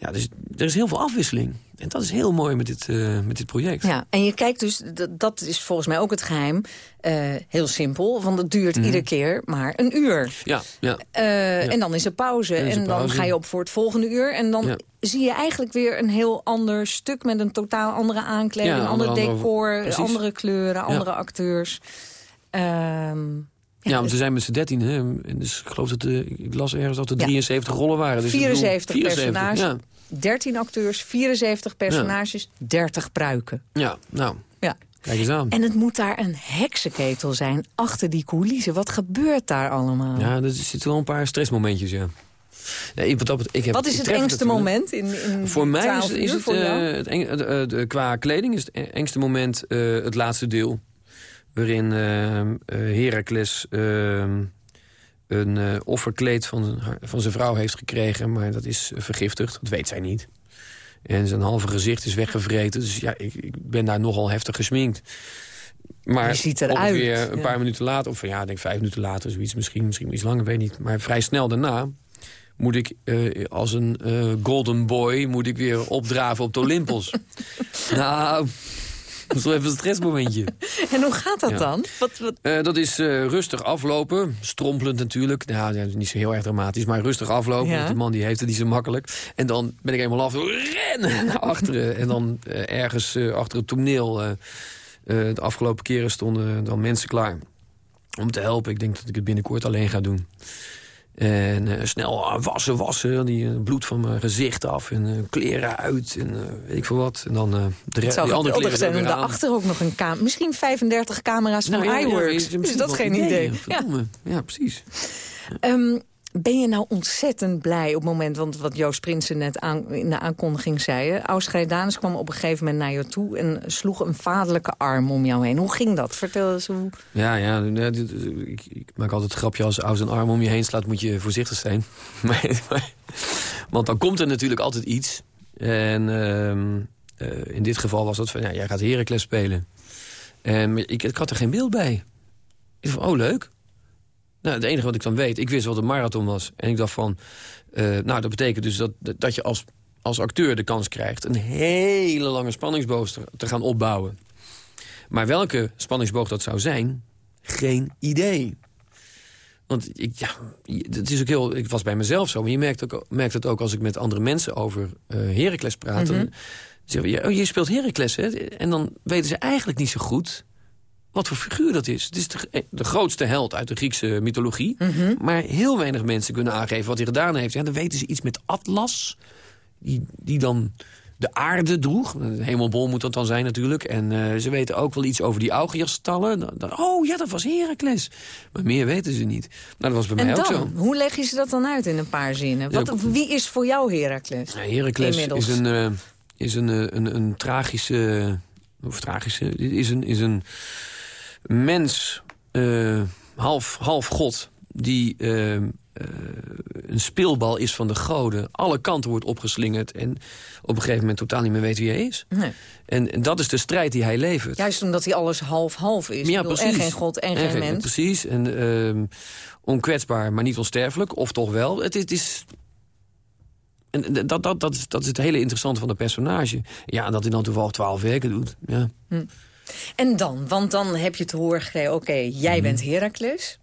Ja, dus er is heel veel afwisseling. En dat is heel mooi met dit, uh, met dit project. Ja, en je kijkt dus, dat is volgens mij ook het geheim, uh, heel simpel. Want het duurt mm. iedere keer maar een uur. Ja, ja. Uh, ja. En dan is er pauze. En, en dan ga je op voor het volgende uur. En dan ja. zie je eigenlijk weer een heel ander stuk... met een totaal andere aankleding, ja, ander decor, andere, andere kleuren, andere acteurs. Um, ja, ja want ze zijn met z'n dertien. Hè? Dus ik geloof dat de, ik las ergens dat er 73 rollen waren. Dus 74 personages, ja. 13 acteurs, 74 personages, 30 pruiken. Ja, nou, ja. kijk eens aan. En het moet daar een heksenketel zijn, achter die coulissen. Wat gebeurt daar allemaal? Ja, er zitten wel een paar stressmomentjes, ja. Nee, wat, ik heb, wat is het engste moment in, in Voor mij is, is het, uh, het eng, de, de, qua kleding is het engste moment het laatste deel waarin uh, Heracles uh, een uh, offerkleed van, van zijn vrouw heeft gekregen... maar dat is vergiftigd, dat weet zij niet. En zijn halve gezicht is weggevreten. Dus ja, ik, ik ben daar nogal heftig gesminkt. Maar Je ziet eruit. weer een ja. paar minuten later, of ja, ik denk vijf minuten later, zoiets, misschien, misschien iets langer, weet niet. Maar vrij snel daarna moet ik uh, als een uh, golden boy moet ik weer opdraven op de Olympos. nou, dat is wel even een stressmomentje. En hoe gaat dat ja. dan? Wat, wat... Uh, dat is uh, rustig aflopen. Strompelend natuurlijk. Nou, ja, niet zo heel erg dramatisch. Maar rustig aflopen. Ja. Want de man die heeft het niet zo makkelijk. En dan ben ik eenmaal af. Rennen naar achteren. en dan uh, ergens achter het toneel. de afgelopen keren stonden dan mensen klaar. Om te helpen. Ik denk dat ik het binnenkort alleen ga doen. En uh, snel wassen, wassen. Die uh, bloed van mijn gezicht af. En uh, kleren uit. En weet ik veel wat. En dan de Het zou die andere kleren zijn om daarachter ook nog een camera. Misschien 35 camera's van nou, iWorks. Ja, is dat geen idee? idee. Ja. ja. precies. Um, ben je nou ontzettend blij op het moment... want wat Joost Prinsen net aan, in de aankondiging zei... Ausgrijdanus kwam op een gegeven moment naar jou toe... en sloeg een vaderlijke arm om jou heen. Hoe ging dat? Vertel eens hoe... Ja, ja ik, maak altijd een grapje als Aus een arm om je heen slaat... moet je voorzichtig zijn. want dan komt er natuurlijk altijd iets. En uh, uh, in dit geval was dat van... Ja, jij gaat Heracles spelen. En ik, ik had er geen beeld bij. Ik dacht, oh leuk. Nou, het enige wat ik dan weet, ik wist wat een marathon was. En ik dacht van, uh, nou, dat betekent dus dat, dat je als, als acteur de kans krijgt... een hele lange spanningsboog te, gaan opbouwen. Maar welke spanningsboog dat zou zijn, geen idee. Want ik, ja, het is ook heel, ik was bij mezelf zo, maar je merkt, ook, merkt het ook als ik met andere mensen over uh, Heracles praat. Mm -hmm. Dan je, oh, je speelt Heracles, hè? En dan weten ze eigenlijk niet zo goed wat voor figuur dat is. Het is de, de grootste held uit de Griekse mythologie. Mm -hmm. Maar heel weinig mensen kunnen aangeven wat hij gedaan heeft. Ja, dan weten ze iets met Atlas, die, die dan de aarde droeg. De hemelbol moet dat dan zijn natuurlijk. En uh, ze weten ook wel iets over die Augiasstallen. Oh ja, dat was Heracles. Maar meer weten ze niet. Nou, dat was bij en mij dan, ook zo. hoe leg je ze dat dan uit in een paar zinnen? Wat, wie is voor jou Heracles? Ja, Heracles Inmiddels. is een, uh, is een, een, een, een tragische... Of tragische... Is een... Is een mens, uh, half, half god, die uh, uh, een speelbal is van de goden... alle kanten wordt opgeslingerd en op een gegeven moment totaal niet meer weet wie hij is. Nee. En, en, dat is de strijd die hij levert. Juist omdat hij alles half-half is. Ja, bedoel, en geen god en, en geen mens. Precies, en ehm, onkwetsbaar, maar niet onsterfelijk. Of toch wel. Het, het is... En dat, dat, dat, is, dat is het hele interessante van de personage. Ja, dat hij dan toevallig twaalf weken doet. Ja. Hm. En dan? Want dan heb je te horen gekregen... oké, okay, jij bent Heracles.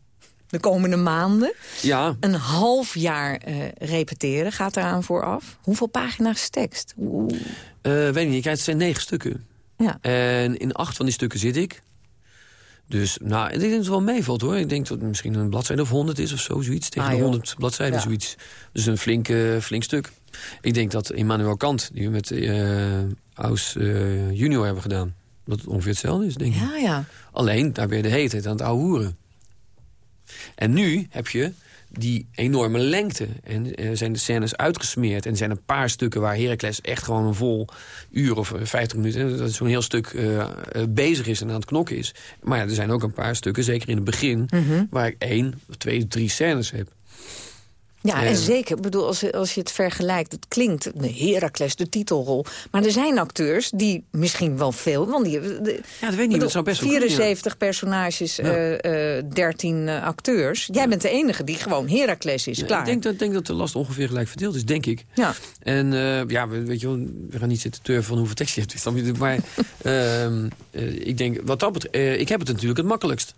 De komende maanden. Ja. Een half jaar uh, repeteren gaat eraan vooraf. Hoeveel pagina's tekst? Uh, weet niet, het zijn negen stukken. Ja. En in acht van die stukken zit ik. Dus nou, ik denk dat het wel meevalt hoor. Ik denk dat het misschien een bladzijde of 100 is of zo, zoiets. Tegen Ah, de. 100 bladzijden, Ja. zoiets. Dus een flink, eh, flink stuk. Ik denk dat Immanuel Kant, die we met eh Aus eh, junior hebben gedaan... dat het ongeveer hetzelfde is, denk ik. Ja, ja. Alleen, daar je de hele tijd aan het ouwehoeren. En nu heb je die enorme lengte. En eh, zijn de scènes uitgesmeerd. En er zijn een paar stukken waar Heracles echt gewoon een vol uur of eh, 50 minuten... dat zo'n heel stuk eh, eh, bezig is en aan het knokken is. Maar ja, er zijn ook een paar stukken, zeker in het begin... Mhm. waar ik één, of twee, drie scènes heb. Ja, en zeker, ik bedoel, als, je- als je het vergelijkt, het klinkt, de Heracles, de titelrol. Maar er zijn acteurs die misschien wel veel, want die de- Ja, dat weet ik niet, dat zou best wel kunnen, ja. 74 personages, eh, eh, 13 eh, acteurs. Jij bent de enige die gewoon Heracles is, klaar. Ik denk dat, denk dat de last ongeveer gelijk verdeeld is, denk ik. Ja. En ja, we, weet je wel, we gaan niet zitten turven van hoeveel tekst je hebt. Maar ehm, eh, ik denk, wat dat betreft, ik heb het natuurlijk het makkelijkst.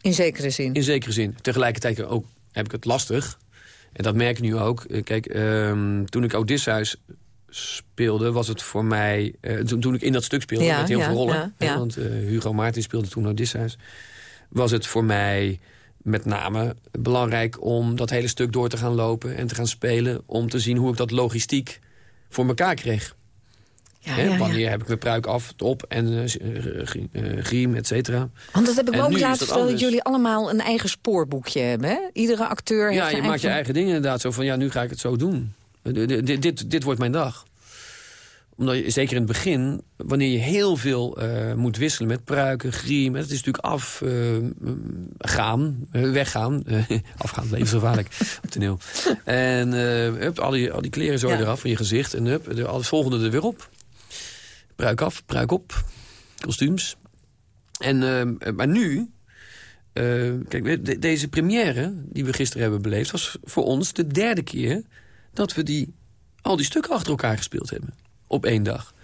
In zekere zin. In zekere zin. Tegelijkertijd ook heb ik het lastig. En dat merk ik nu ook. Eh, Kijk, ehm, toen ik Odysseus speelde, was het voor mij... eh, toen, toen ik in dat stuk speelde, Ja, met heel ja, veel rollen... ja, hè, ja. want eh, Hugo Maarten speelde toen Odysseus... was het voor mij met name belangrijk om dat hele stuk door te gaan lopen... en te gaan spelen, om te zien hoe ik dat logistiek voor elkaar kreeg. Ja, Hè, ja, ja. Wanneer heb ik mijn pruik af, op en eh, griem, et cetera. Want dat heb ik En me ook laten dat jullie allemaal een eigen spoorboekje hebben. Hè? Iedere acteur heeft Ja, je maakt je eigen... dingen inderdaad. Zo van, ja, nu ga ik het zo doen. Dit, dit, dit, wordt mijn dag. Omdat je, zeker in het begin, wanneer je heel veel moet wisselen met pruiken, griem... Het is natuurlijk af, gaan, eh, weggaan. afgaan, levensgevaarlijk op toneel. En hup, al, die, al die kleren zo eraf van je gezicht. En hup, de, al het volgende er weer op. Pruik af, pruik op. Kostuums. En, eh, maar nu, eh, kijk, deze première die we gisteren hebben beleefd... was voor ons de derde keer dat we die, al die stukken achter elkaar gespeeld hebben. Op één dag.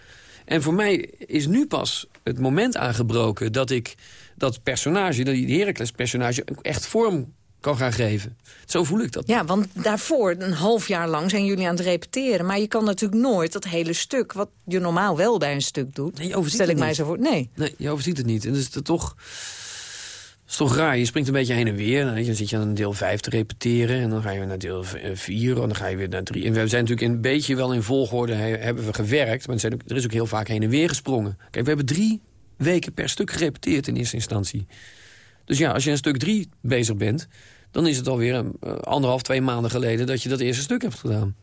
En voor mij is nu pas het moment aangebroken... dat ik dat personage, dat die Heracles-personage... echt vorm kan gaan geven. Zo voel ik dat. Ja, want daarvoor, een half jaar lang, zijn jullie aan het repeteren. Maar je kan natuurlijk nooit dat hele stuk, wat je normaal wel bij een stuk doet... Nee, je overziet stel ik mij zo voor. Nee. Nee, je overziet het niet. En het toch... Het is toch raar. Je springt een beetje heen en weer. Dan zit je aan deel 5 te repeteren. En dan ga je weer naar deel 4. En dan ga je weer naar 3. En we zijn natuurlijk een beetje wel in volgorde he- hebben we gewerkt. Maar er, er is ook heel vaak heen en weer gesprongen. Kijk, we hebben drie weken per stuk gerepeteerd in eerste instantie. Dus ja, als je een stuk 3 bezig bent... dan is het alweer een, eh, anderhalf, twee maanden geleden... dat je dat eerste stuk hebt gedaan.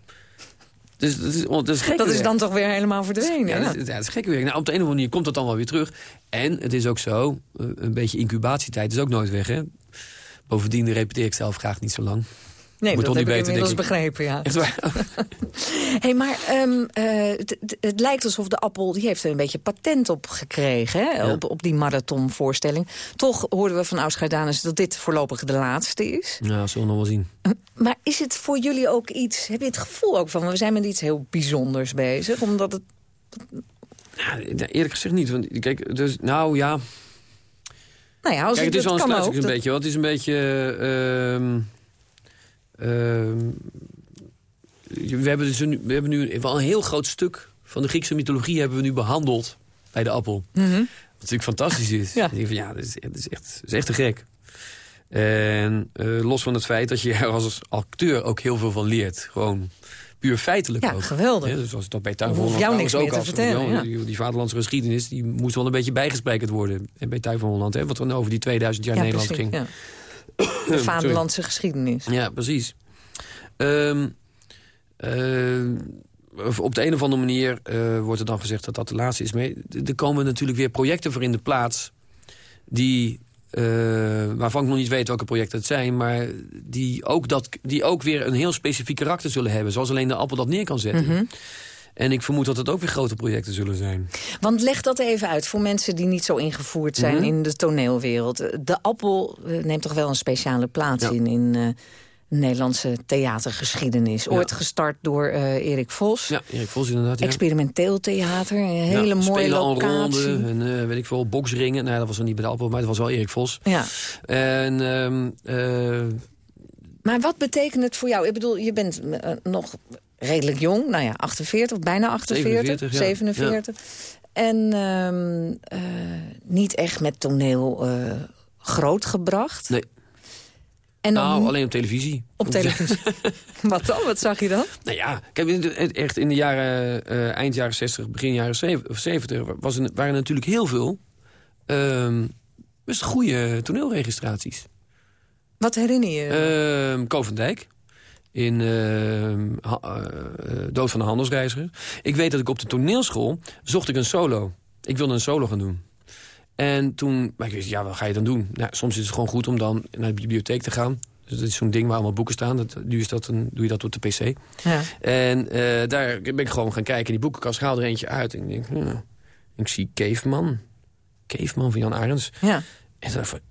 Dus dat is, dat is gek Dat is werk. dan toch weer helemaal verdwenen. Ja, Ja, dat, is- ja, dat is gekke werk. Nou, op de een of andere manier komt dat dan wel weer terug. En het is ook zo, eh, een beetje incubatietijd is ook nooit weg, hè? Bovendien repeteer ik zelf graag niet zo lang. Nee, moet dat toch heb niet ik inmiddels ik. begrepen, ja. Echt waar? hey, maar ehm, eh, het, het- het lijkt alsof de appel, die heeft er een beetje patent op gekregen, hè? Ja. Op, op die marathonvoorstelling. Toch hoorden we van Ausgaard Danis dat dit voorlopig de laatste is. Ja, dat zullen we nog wel zien. Maar is het voor jullie ook iets, heb je het gevoel ook van, we zijn met iets heel bijzonders bezig, omdat het... Ja, eerlijk gezegd niet. Want, kijk, dus, nou ja... Nou ja, als Kijk, het is dat wel een sluitstuk ook. een dat- beetje. Want het is een beetje... ehm, ehm, we, hebben dus nu, we hebben nu wel een heel groot stuk van de Griekse mythologie hebben we nu behandeld bij de appel. Mhm. Wat natuurlijk fantastisch is. Ja. Ik denk van, ja, dat is, dat is, echt, dat is echt te gek. En eh, los van het feit dat je er als acteur ook heel veel van leert. Gewoon puur feitelijk Ja, ook. geweldig. Ja, dus zoals dat bij Tuin van Holland jou niks ook meer te als- vertellen, ja, ja. Die, die vaderlandse geschiedenis die moest wel een beetje bijgespijkerd worden. En bij Tuin van Holland, hè, wat dan over die 2000 jaar ja, Nederland precies, ging. De vaderlandse geschiedenis. Ja, precies. Ehm, ehm, op de een of andere manier eh, wordt er dan gezegd dat dat de laatste is. Maar er komen natuurlijk weer projecten voor in de plaats... Die, eh, waarvan ik nog niet weet welke projecten het zijn... maar die ook, dat, die ook weer een heel specifiek karakter zullen hebben. Zoals alleen de appel dat neer kan zetten. Mhm. En ik vermoed dat het ook weer grote projecten zullen zijn. Want leg dat even uit voor mensen die niet zo ingevoerd zijn Mhm. in de toneelwereld. De appel eh, neemt toch wel een speciale plaats Ja. in in eh, Nederlandse theatergeschiedenis. Ooit gestart door eh, Erik Vos. Ja, Erik Vos inderdaad. Ja. Experimenteel theater, een Ja, hele mooie locatie. en weet ik veel, boksringen. Nou, dat was dan niet bij de appel, maar dat was wel Erik Vos. Ja. En ehm, eh, Maar wat betekent het voor jou? Ik bedoel, je bent nog redelijk jong, nou ja, 48, bijna 48, 47, ja. 47. En ehm, eh, niet echt met toneel uh, grootgebracht. Nee. En dan nou, alleen op televisie. Op televisie. Wat dan? Wat zag je dan? Nou ja, echt in de jaren, uh, eind jaren 60, begin jaren 70... Was er, waren natuurlijk heel veel um, best goede toneelregistraties. Wat herinner je? Uh, Ko van Dijk. In uh, Dood van de Handelsreiziger. Ik weet dat ik op de toneelschool zocht ik een solo. Ik wilde een solo gaan doen. En toen, maar ik wist, ja, wat ga je dan doen? Nou, soms is het gewoon goed om dan naar de bibliotheek te gaan. Dus dat is zo'n ding waar allemaal boeken staan. Dat, nu is dat een, doe je dat op de pc. Ja. En uh, daar ben ik gewoon gaan kijken in die boekenkast. Haal er eentje uit. En ik denk, ja, ik zie Caveman. Caveman van Jan Arends. Ja. En toen dacht ik,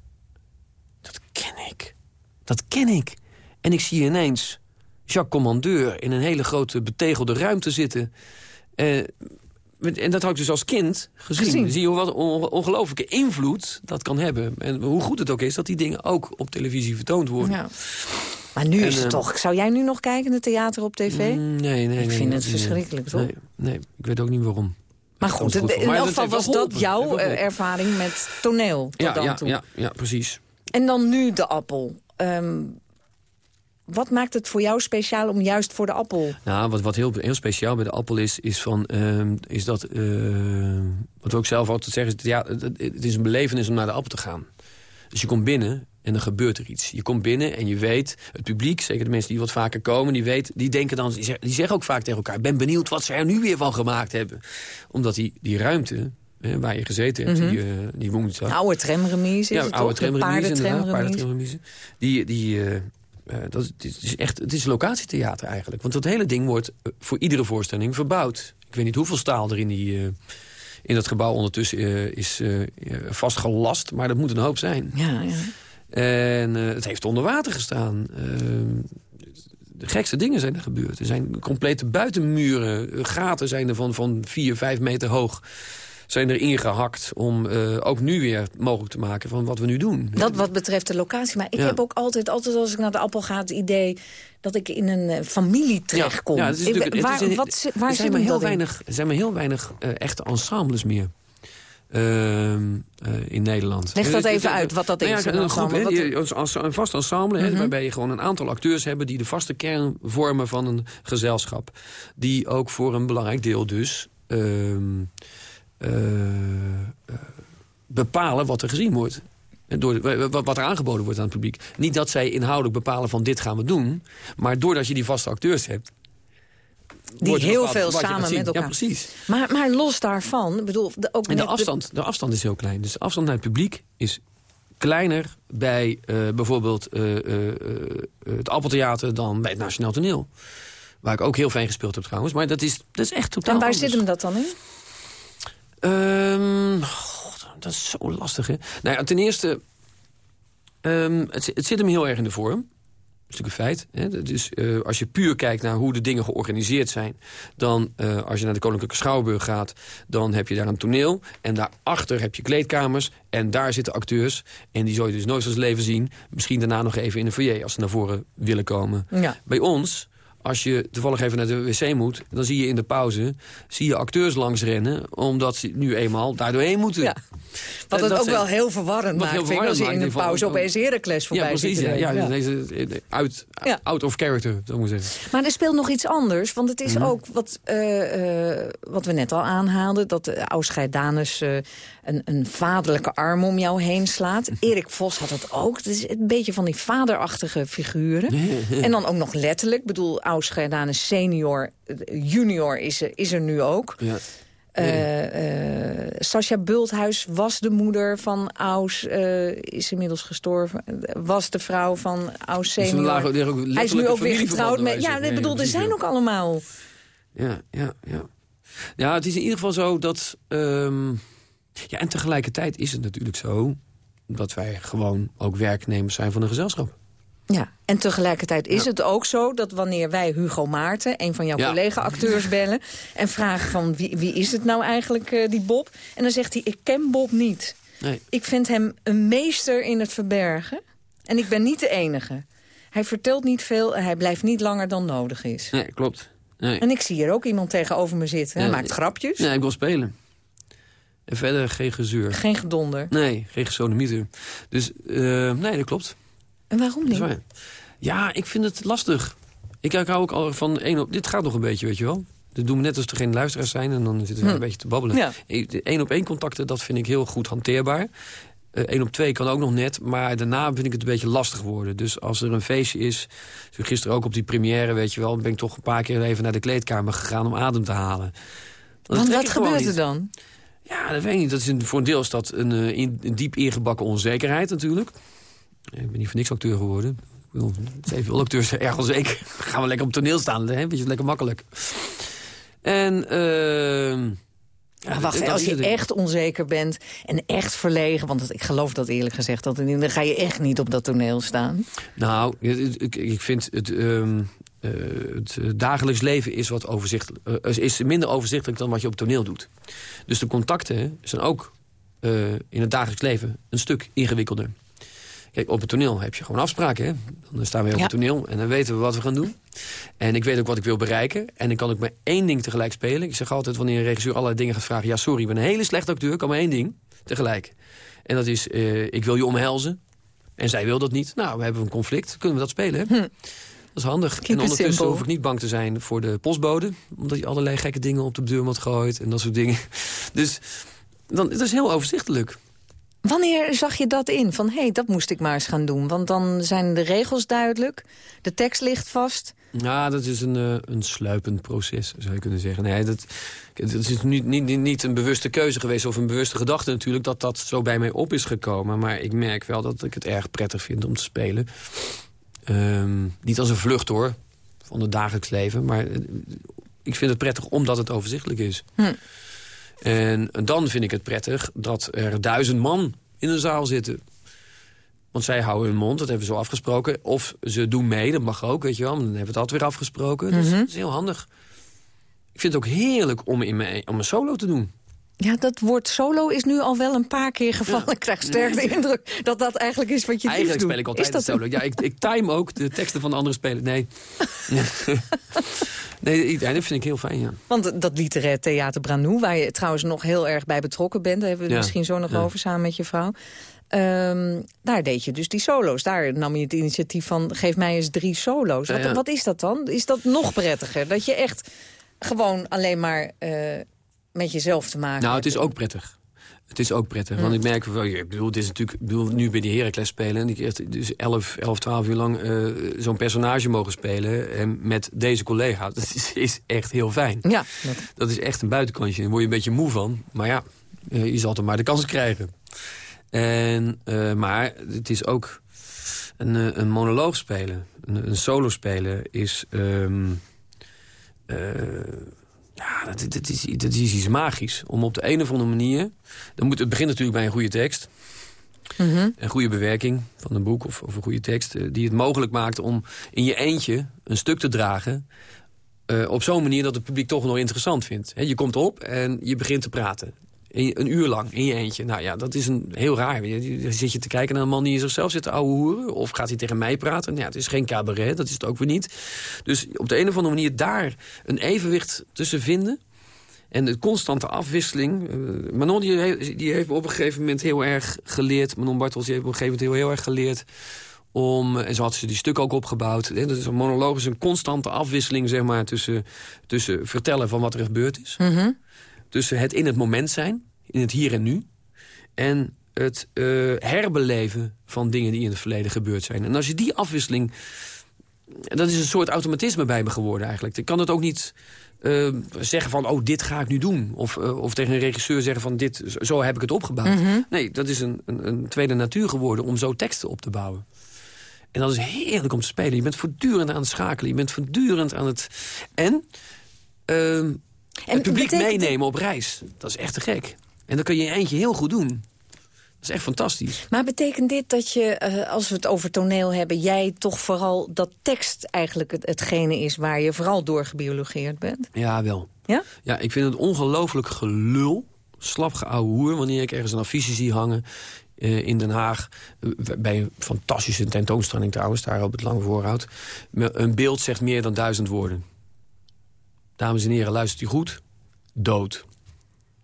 dat ken ik. Dat ken ik. En ik zie ineens Jacques Commandeur in een hele grote betegelde ruimte zitten. Uh, en dat had ik dus als kind gezien. gezien. zie je wat ongelooflijke invloed dat kan hebben. En hoe goed het ook is dat die dingen ook op televisie vertoond worden. Ja. Maar nu is het uh, toch... Zou jij nu nog kijken het theater op tv? Mm, nee, nee. Ik vind het verschrikkelijk, toch? Nee, nee, ik weet ook niet waarom. Maar goed, in elk geval was dat jouw uh, ervaring met toneel tot ja, dan ja, toe. Ja, ja, precies. En dan nu de appel. Um, wat maakt het voor jou speciaal om juist voor de appel? Nou, wat, wat heel, heel speciaal bij de appel is, is, van, uh, is dat... Uh, wat we ook zelf altijd zeggen, is, ja, het, het, is een belevenis om naar de appel te gaan. Dus je komt binnen en dan gebeurt er iets. Je komt binnen en je weet, het publiek, zeker de mensen die wat vaker komen... die, weet, die denken dan, die zeggen, die zeggen ook vaak tegen elkaar... ik ben benieuwd wat ze er nu weer van gemaakt hebben. Omdat die, die ruimte, waar je gezeten hebt, mm -hmm. die, uh, die woensdag... Oude tramremise ja, is oude tramremise, paardentremremise. Die, die, uh, uh, dat, het, is echt, het is locatietheater eigenlijk. Want dat hele ding wordt uh, voor iedere voorstelling verbouwd. Ik weet niet hoeveel staal er in, die, uh, in dat gebouw ondertussen is vastgelast. Maar dat moet een hoop zijn. Ja, ja. En het heeft onder water gestaan. de gekste dingen zijn er gebeurd. Er zijn complete buitenmuren. Gaten zijn er van, van 4, 5 meter hoog zijn er ingehakt om uh, ook nu weer mogelijk te maken van wat we nu doen. Dat wat betreft de locatie. Maar ik ja. heb ook altijd, altijd als ik naar de Appel ga, het idee dat ik in een uh, familie terechtkom. Ja, ja, is ik, waar, het is, wat, waar er zijn maar heel weinig, Er zijn maar heel weinig uh, echte ensembles meer. Uh, in Nederland. Leg dat even uit, wat dat nou is. Ja, een, groep, he, die, als, een vast ensemble, -hmm. he, waarbij je gewoon een aantal acteurs hebben... die de vaste kern vormen van een gezelschap. Die ook voor een belangrijk deel dus... Uh, bepalen wat er gezien wordt. Door, wat er aangeboden wordt aan het publiek. Niet dat zij inhoudelijk bepalen van dit gaan we doen. Maar doordat je die vaste acteurs hebt... Die heel veel samen met elkaar. Ja, precies. Maar, maar los daarvan... Bedoel, de, ook en de afstand, de... de afstand is heel klein. Dus de afstand naar het publiek is kleiner bij uh, bijvoorbeeld uh, uh, het Appeltheater... dan bij het Nationaal Toneel. Waar ik ook heel fijn gespeeld heb trouwens. Maar dat is, dat is echt totaal En waar anders. zit hem dat dan in? Um, God, dat is zo lastig, hè? Nou ja, ten eerste, um, het, het, zit hem heel erg in de vorm. Dat is natuurlijk een feit. Hè? Dus uh, als je puur kijkt naar hoe de dingen georganiseerd zijn... dan, uh, als je naar de Koninklijke Schouwburg gaat... dan heb je daar een toneel. En daarachter heb je kleedkamers. En daar zitten acteurs. En die zou je dus nooit als leven zien. Misschien daarna nog even in de foyer als ze naar voren willen komen. Ja. Bij ons als je toevallig even naar de wc moet... dan zie je in de pauze zie je acteurs langs rennen... omdat ze nu eenmaal daar doorheen moeten. Ja. Wat het ook wel heel verwarrend maakt. Heel verwarrend als je in de pauze opeens Heracles voorbij ja, precies. Ja, ja, Deze, uit, ja. out of character, zou ik zeggen. Maar er speelt nog iets anders. Want het is mm -hmm. ook wat, uh, uh, wat we net al aanhaalden... dat uh, een, een vaderlijke arm om jou heen slaat. Erik Vos had het ook. Het is een beetje van die vaderachtige figuren. en dan ook nog letterlijk. Ik bedoel, Ausscheidanus senior, junior is, is er nu ook. Ja. Uh, uh, Sascha Bulthuis was de moeder van Aus, uh, is inmiddels gestorven. Was de vrouw van Aus senior. Lagen, Hij is nu ook weer getrouwd met... Ja, ik bedoel, er zijn ook allemaal... Ja, ja, ja. Ja, het is in ieder geval zo dat... Um, ja, en tegelijkertijd is het natuurlijk zo... dat wij gewoon ook werknemers zijn van een gezelschap. Ja, en tegelijkertijd is ja. het ook zo dat wanneer wij Hugo Maarten... een van jouw ja. collega-acteurs bellen... en vragen van wie, wie is het nou eigenlijk, uh, die Bob? En dan zegt hij, ik ken Bob niet. Nee. Ik vind hem een meester in het verbergen. En ik ben niet de enige. Hij vertelt niet veel en hij blijft niet langer dan nodig is. Nee, klopt. Nee. En ik zie hier ook iemand tegenover me zitten. Hij ja, maakt grapjes. Ja, ik wil spelen. En verder geen gezeur. Geen gedonder. Nee, geen gesodemieter. Dus, uh, nee, dat klopt. En waarom niet? Ja, ik vind het lastig. Ik, hou ook al van één op... Dit gaat nog een beetje, weet je wel. Dat doen we net als er geen luisteraars zijn en dan zitten we hm. een beetje te babbelen. Ja. Eén op één contacten, dat vind ik heel goed hanteerbaar. Eén op twee kan ook nog net, maar daarna vind ik het een beetje lastig worden. Dus als er een feestje is, gisteren ook op die première, weet je wel... ben ik toch een paar keer even naar de kleedkamer gegaan om adem te halen. Want wat gebeurt er dan? Ja, dat weet ik niet. Dat is een, voor een deel is dat een, eh, een, diep ingebakken onzekerheid natuurlijk. Ik ben niet voor niks acteur geworden. Zeven veel acteurs erg onzeker. Gaan we lekker op toneel staan, hè? Beetje lekker makkelijk. En... Uh, ja, wacht, als je echt onzeker bent en echt verlegen... want ik geloof dat eerlijk gezegd, dat, dan ga je echt niet op dat toneel staan. Nou, ik, ik vind het... Um, uh, het dagelijks leven is, wat overzichtelijk, uh, is minder overzichtelijk dan wat je op toneel doet. Dus de contacten zijn ook uh, in het dagelijks leven een stuk ingewikkelder. Kijk, op het toneel heb je gewoon afspraken. Hè? Dan staan we op het toneel en dan weten we wat we gaan doen. En ik weet ook wat ik wil bereiken. En ik kan ook maar één ding tegelijk spelen. Ik zeg altijd, wanneer een regisseur allerlei dingen gaat vragen... ja, sorry, ik ben een hele slechte acteur, kan maar één ding tegelijk. En dat is, ik wil je omhelzen. En zij wil dat niet. Nou, we hebben een conflict. Kunnen we dat spelen? Hm. Dat is handig. en ondertussen hoef ik niet bang te zijn voor de postbode. Omdat je allerlei gekke dingen op de deurmat gooit en dat soort dingen. Dus dan, het is heel overzichtelijk. Wanneer zag je dat in? Van, hé, hey, dat moest ik maar eens gaan doen. Want dan zijn de regels duidelijk, de tekst ligt vast. Ja, dat is een, uh, een sluipend proces, zou je kunnen zeggen. Nee, dat, dat is niet, niet, niet een bewuste keuze geweest of een bewuste gedachte natuurlijk... dat dat zo bij mij op is gekomen. Maar ik merk wel dat ik het erg prettig vind om te spelen. Ehm, niet als een vlucht, hoor, van het dagelijks leven. Maar eh, ik vind het prettig omdat het overzichtelijk is. Hm. En dan vind ik het prettig dat er duizend man in een zaal zitten. Want zij houden hun mond, dat hebben we zo afgesproken. Of ze doen mee, dat mag ook, weet je wel. Dan hebben we dat weer afgesproken. Dus mhm. dat is heel handig. Ik vind het ook heerlijk om, in mijn, om een solo te doen. Ja, dat woord solo is nu al wel een paar keer gevallen. Ik krijg sterk de indruk dat dat eigenlijk is wat je Eigenlijk speel ik altijd solo. Ja, ik, ik time ook de teksten van de andere spelen. Nee. nee, dat vind ik heel fijn, ja. Want dat literair theater Branou, waar je trouwens nog heel erg bij betrokken bent... daar hebben we het misschien zo nog over samen met je vrouw... Um, daar deed je dus die solo's. Daar nam je het initiatief van, geef mij eens drie solo's. Wat, wat is dat dan? Is dat nog prettiger? Dat je echt gewoon alleen maar uh, met jezelf te maken Nou, het is ook prettig. Het is ook prettig, want ik merk, wel, ik bedoel, het is natuurlijk, ik bedoel, nu bij die Heracles spelen, en ik dus 11, 11, 12 uur lang uh, zo'n personage mogen spelen en met deze collega, dat is, is echt heel fijn. Ja. Dat... dat is echt een buitenkantje, daar word je een beetje moe van, maar ja, uh, je zal toch maar de kans krijgen. En, uh, maar het is ook een, een monoloog spelen, een, een solo spelen is... Um, ja, dat, dat, is, dat is iets magisch. Om op de een of andere manier... Dan moet, het begint natuurlijk bij een goede tekst. Mhm. Een goede bewerking van een boek of, of een goede tekst... Eh, die het mogelijk maakt om in je eentje een stuk te dragen... Uh, op zo'n manier dat het publiek toch nog interessant vindt. je komt op en je begint te praten een uur lang in je eentje. Nou ja, dat is een, heel raar. Zit je te kijken naar een man die in zichzelf zit te ouwe hoeren. Of gaat hij tegen mij praten? Nou ja, het is geen cabaret, dat is het ook weer niet. Dus op de een of andere manier daar een evenwicht tussen vinden... En de constante afwisseling. Uh, Manon die, heeft op een gegeven moment heel erg geleerd. Manon Bartels heeft op een gegeven moment heel, heel erg geleerd om, en zo had ze die stuk ook opgebouwd. Hè, dat is een monoloog is een constante afwisseling zeg maar, tussen, tussen vertellen van wat er gebeurd is. Mm tussen het in het moment zijn, in het hier en nu... en het uh, herbeleven van dingen die in het verleden gebeurd zijn. En als je die afwisseling... Dat is een soort automatisme bij me geworden eigenlijk. Ik kan het ook niet uh, zeggen van, oh, dit ga ik nu doen. Of, uh, of tegen een regisseur zeggen van, dit, zo heb ik het opgebouwd. Mm -hmm. Nee, dat is een, een, een, tweede natuur geworden om zo teksten op te bouwen. En dat is heerlijk om te spelen. Je bent voortdurend aan het schakelen. Je bent voortdurend aan het... En... En het publiek meenemen op reis. Dat is echt te gek. En dat kun je in eentje heel goed doen. Dat is echt fantastisch. Maar betekent dit dat je, uh, als we het over toneel hebben... jij toch vooral dat tekst eigenlijk het, hetgene is... waar je vooral door gebiologeerd bent? Ja, wel. Ja? Ja, ik vind het ongelooflijk gelul, slap hoer... wanneer ik ergens een affiche zie hangen uh, in Den Haag... Bij een fantastische tentoonstelling trouwens, daar op het Lang Voorhout... een beeld zegt meer dan duizend woorden. Dames en heren, luistert u goed. Dood.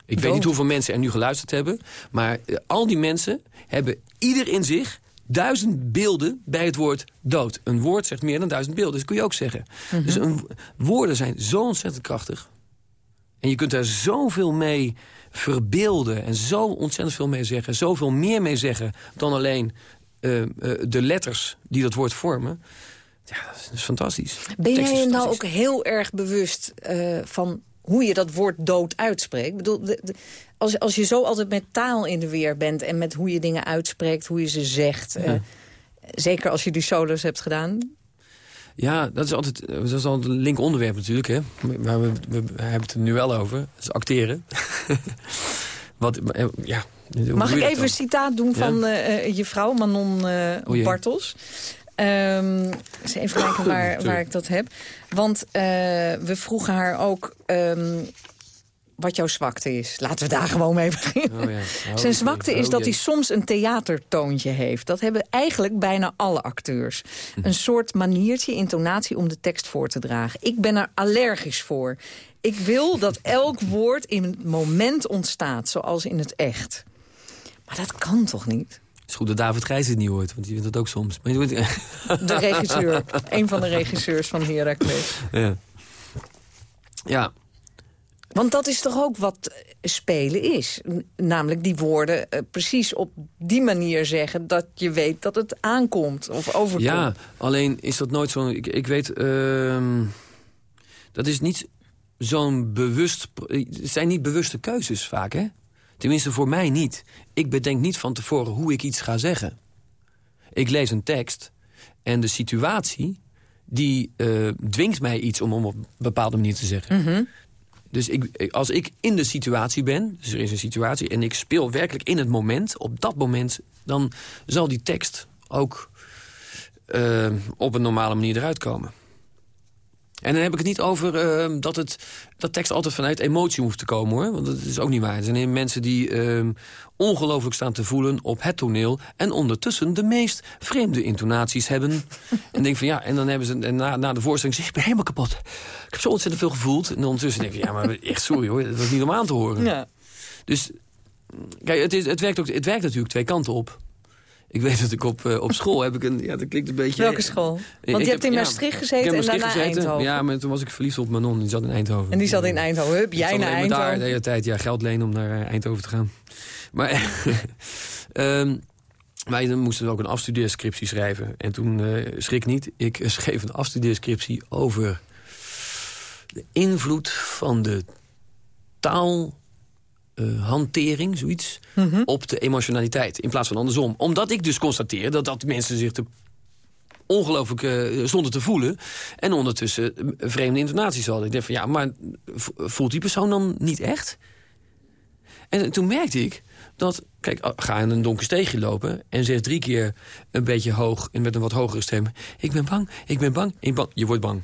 Ik weet niet hoeveel mensen er nu geluisterd hebben. Maar eh, al die mensen hebben ieder in zich duizend beelden bij het woord dood. Een woord zegt meer dan duizend beelden, dat kun je ook zeggen. Mhm. Dus een, woorden zijn zo ontzettend krachtig. En je kunt daar zoveel mee verbeelden en zo ontzettend veel mee zeggen. Zoveel meer mee zeggen dan alleen eh, eh, de letters die dat woord vormen. Ja, dat is, is fantastisch. Ben jij je nou ook heel erg bewust eh, van hoe je dat woord dood uitspreekt? Ik bedoel, de- de- als, als je zo altijd met taal in de weer bent... en met hoe je dingen uitspreekt, hoe je ze zegt... eh, zeker als je die solos hebt gedaan... Ja, dat is altijd, eh, dat is altijd een link onderwerp natuurlijk. Hè? Maar we, we, we hebben het er nu wel over. Dat is acteren. Wat, ja, Mag ik even een citaat doen van je vrouw, Manon jee. Bartels? Ehm, eens even kijken waar, waar ik dat heb. Want eh, we vroegen haar ook ehm, wat jouw zwakte is. Laten we daar gewoon mee beginnen. Oh ja. Oh, Zijn oké. zwakte is Oh, dat hij soms een theatertoontje heeft. Dat hebben eigenlijk bijna alle acteurs. Hm. Een soort maniertje, intonatie om de tekst voor te dragen. Ik ben er allergisch voor. Ik wil dat elk woord in het moment ontstaat, zoals in het echt. Maar dat kan toch niet? Het is goed dat David Grijs het niet hoort, want die vindt dat ook soms. De regisseur, een van de regisseurs van Heracles. ja. ja, Want dat is toch ook wat spelen is. Namelijk die woorden eh, precies op die manier zeggen... dat je weet dat het aankomt of overkomt. ja, alleen is dat nooit zo... Ik, ik weet, ehm, dat is niet zo'n bewust... Het zijn niet bewuste keuzes vaak, hè? Tenminste, voor mij niet. Ik bedenk niet van tevoren hoe ik iets ga zeggen. Ik lees een tekst en de situatie... die eh, dwingt mij iets om, om op een bepaalde manier te zeggen. Dus ik, ik- als ik in de situatie ben, dus er is een situatie... en ik speel werkelijk in het moment, op dat moment... dan zal die tekst ook eh, op een normale manier eruit komen. En dan heb ik het niet over eh, dat, het, dat tekst altijd vanuit emotie hoeft te komen, hoor. Want dat is ook niet waar. Er zijn mensen die eh, ongelooflijk staan te voelen op het toneel... en ondertussen de meest vreemde intonaties hebben. en denk van ja, en dan hebben ze en na, na de voorstelling... zeg ik ben helemaal kapot. Ik heb zo ontzettend veel gevoeld. En ondertussen denk ik, ja, maar echt sorry hoor, dat was niet om aan te horen. Ja. Dus kijk, het, is, het, werkt ook, het werkt natuurlijk twee kanten op. Ik weet dat ik op, eh, op school heb ik een... Ja, dat klinkt een beetje... Welke school? Want je heb- hebt in Maastricht gezeten en daarna gezeten. Eindhoven. Ja, maar toen was ik verliefd op Manon. Die zat in Eindhoven. En die zat in Eindhoven. Hup, jij naar maar daar de Eindhoven. hele tijd ja, geld lenen om naar eh, Eindhoven te gaan. Maar ehm, wij moesten ook een afstudeerscriptie schrijven. En toen, eh, schrik niet, ik schreef een afstudeerscriptie over de invloed van de taalhantering, zoiets, Mhm. op de emotionaliteit. In plaats van andersom. Omdat ik dus constateer dat, dat mensen zich te ongelooflijk stonden te voelen. En ondertussen eh, vreemde intonaties hadden. Ik dacht van ja, maar voelt die persoon dan niet echt? En toen merkte ik dat, kijk, ah, ga in een donker steegje lopen... en zeg drie keer een beetje hoog en met een wat hogere stem... ik ben bang, ik ben bang, ik ben bang. Je wordt bang.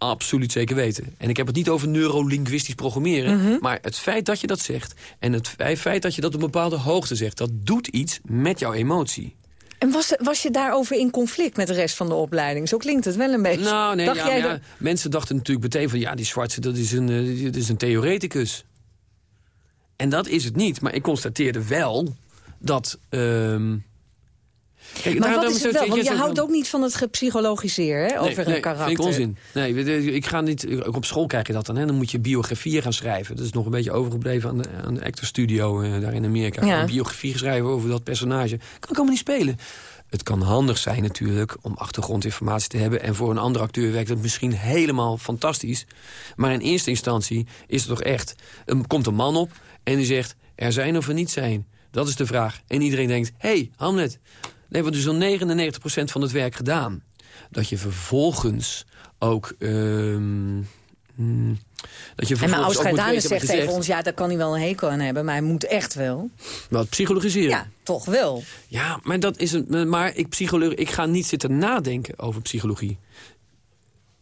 Absoluut zeker weten. En ik heb het niet over neurolinguistisch programmeren... maar het feit dat je dat zegt... en het fe- feit dat je dat op een bepaalde hoogte zegt... dat doet iets met jouw emotie. En was, was je daarover in conflict met de rest van de opleiding? Zo klinkt het wel een beetje. Nou, nee, Dacht ja, jij maar ja, dat- mensen dachten natuurlijk meteen van... ja, die Zwarte, dat is een, eh, dat is een theoreticus. En dat is het niet. Maar ik constateerde wel dat... ehm Kijk, Maar wat is het wel? Want je houdt ook niet van het gepsychologiseer hè, over nee, een karakter. vind ik onzin. Nee, ik ga niet, ook op school krijg je dat dan. Hè? Dan moet je biografieën gaan schrijven. Dat is nog een beetje overgebleven aan de, aan de Actor Studio eh, daar in Amerika. Ja. Een biografie schrijven over dat personage. Kan ik allemaal niet spelen. Het kan handig zijn natuurlijk om achtergrondinformatie te hebben. En voor een andere acteur werkt het misschien helemaal fantastisch. Maar in eerste instantie is het toch echt... Er komt een man op en die zegt... er zijn of er niet zijn. Dat is de vraag. En iedereen denkt... hé, hey, Hamlet, hebben we dus al 99% van het werk gedaan. Dat je vervolgens ook... ehm, hmm, dat je En weten wat zegt tegen ons... ja, daar kan hij wel een hekel aan hebben, maar hij moet echt wel. Wat psychologiseren. Ja, toch wel. Ja, maar dat is een. Maar ik, psycholo- ik ga niet zitten nadenken over psychologie.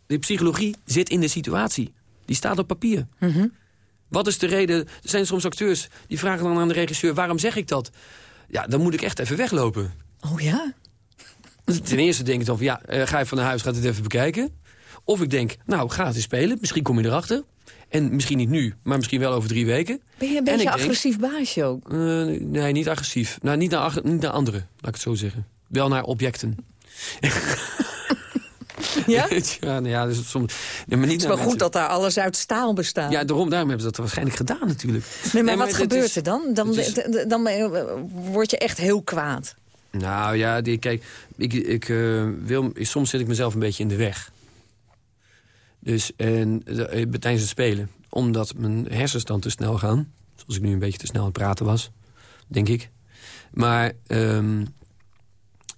De psychologie zit in de situatie. Die staat op papier. Mhm. Wat is de reden? Er zijn soms acteurs die vragen dan aan de regisseur: waarom zeg ik dat? Ja, dan moet ik echt even weglopen. Oh ja? Ten eerste denk ik dan van ja, eh, ga je van naar huis, gaat het even bekijken. Of ik denk, nou, ga het eens spelen. Misschien kom je erachter. En misschien niet nu, maar misschien wel over drie weken. Ben je een En beetje denk- agressief baasje ook? Eh, nee, niet agressief. Nou, niet naar, niet naar anderen, laat ik het zo zeggen. Wel naar objecten. Ja? ja, nou ja, dus soms... Nee, maar niet Het is wel goed mensen. dat daar alles uit staal bestaat. Ja, daarom, daarom hebben ze dat waarschijnlijk gedaan natuurlijk. nee, maar, wat gebeurt is- er dan? Dan, is- dan ben je- word je echt heel kwaad. Nou ja, die, kijk, ik, ik, eh, wil, soms zit ik mezelf een beetje in de weg. Dus en, eh, tijdens het spelen. Omdat mijn hersens dan te snel gaan. Zoals ik nu een beetje te snel aan het praten was. Denk ik. Maar... ehm,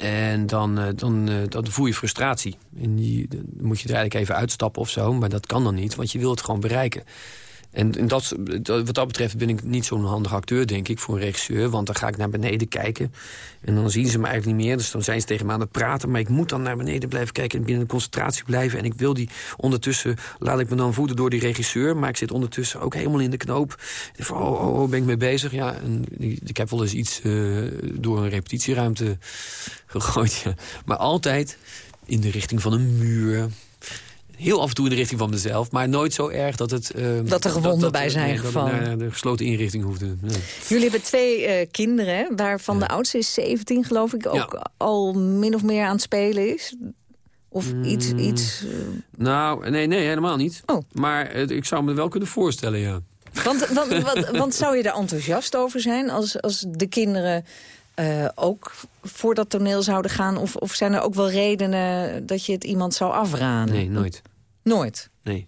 en dan, eh, dan, eh, dan voel je frustratie. En die, dan moet je er eigenlijk even uitstappen of zo. Maar dat kan dan niet, want je wilt het gewoon bereiken. En, dat, wat dat betreft ben ik niet zo'n handige acteur, denk ik, voor een regisseur. Want dan ga ik naar beneden kijken. En dan zien ze me eigenlijk niet meer. Dus dan zijn ze tegen me aan het praten. Maar ik moet dan naar beneden blijven kijken en binnen de concentratie blijven. En ik wil die ondertussen, laat ik me dan voeden door die regisseur. Maar ik zit ondertussen ook helemaal in de knoop. Van, oh, oh, oh, ben ik mee bezig? Ja, en ik heb wel eens iets eh, door een repetitieruimte gegooid. Ja. Maar altijd in de richting van een muur. Heel af en toe in de richting van mezelf. Maar nooit zo erg dat het... eh, Dat er gewonden bij zijn nee, dat gevallen. naar de gesloten inrichting hoefde. Jullie hebben twee eh, kinderen, waarvan de oudste is 17, geloof ik, ook Ja. al min of meer aan het spelen is. Of iets, Mm. iets... eh, Nou, nee, nee, helemaal niet. Oh. Maar ik zou me wel kunnen voorstellen, ja. Want, want, want, want zou je daar enthousiast over zijn als, als de kinderen eh, ook voor dat toneel zouden gaan? Of, of zijn er ook wel redenen dat je het iemand zou afraden? Nee, nooit. Nooit? Nee.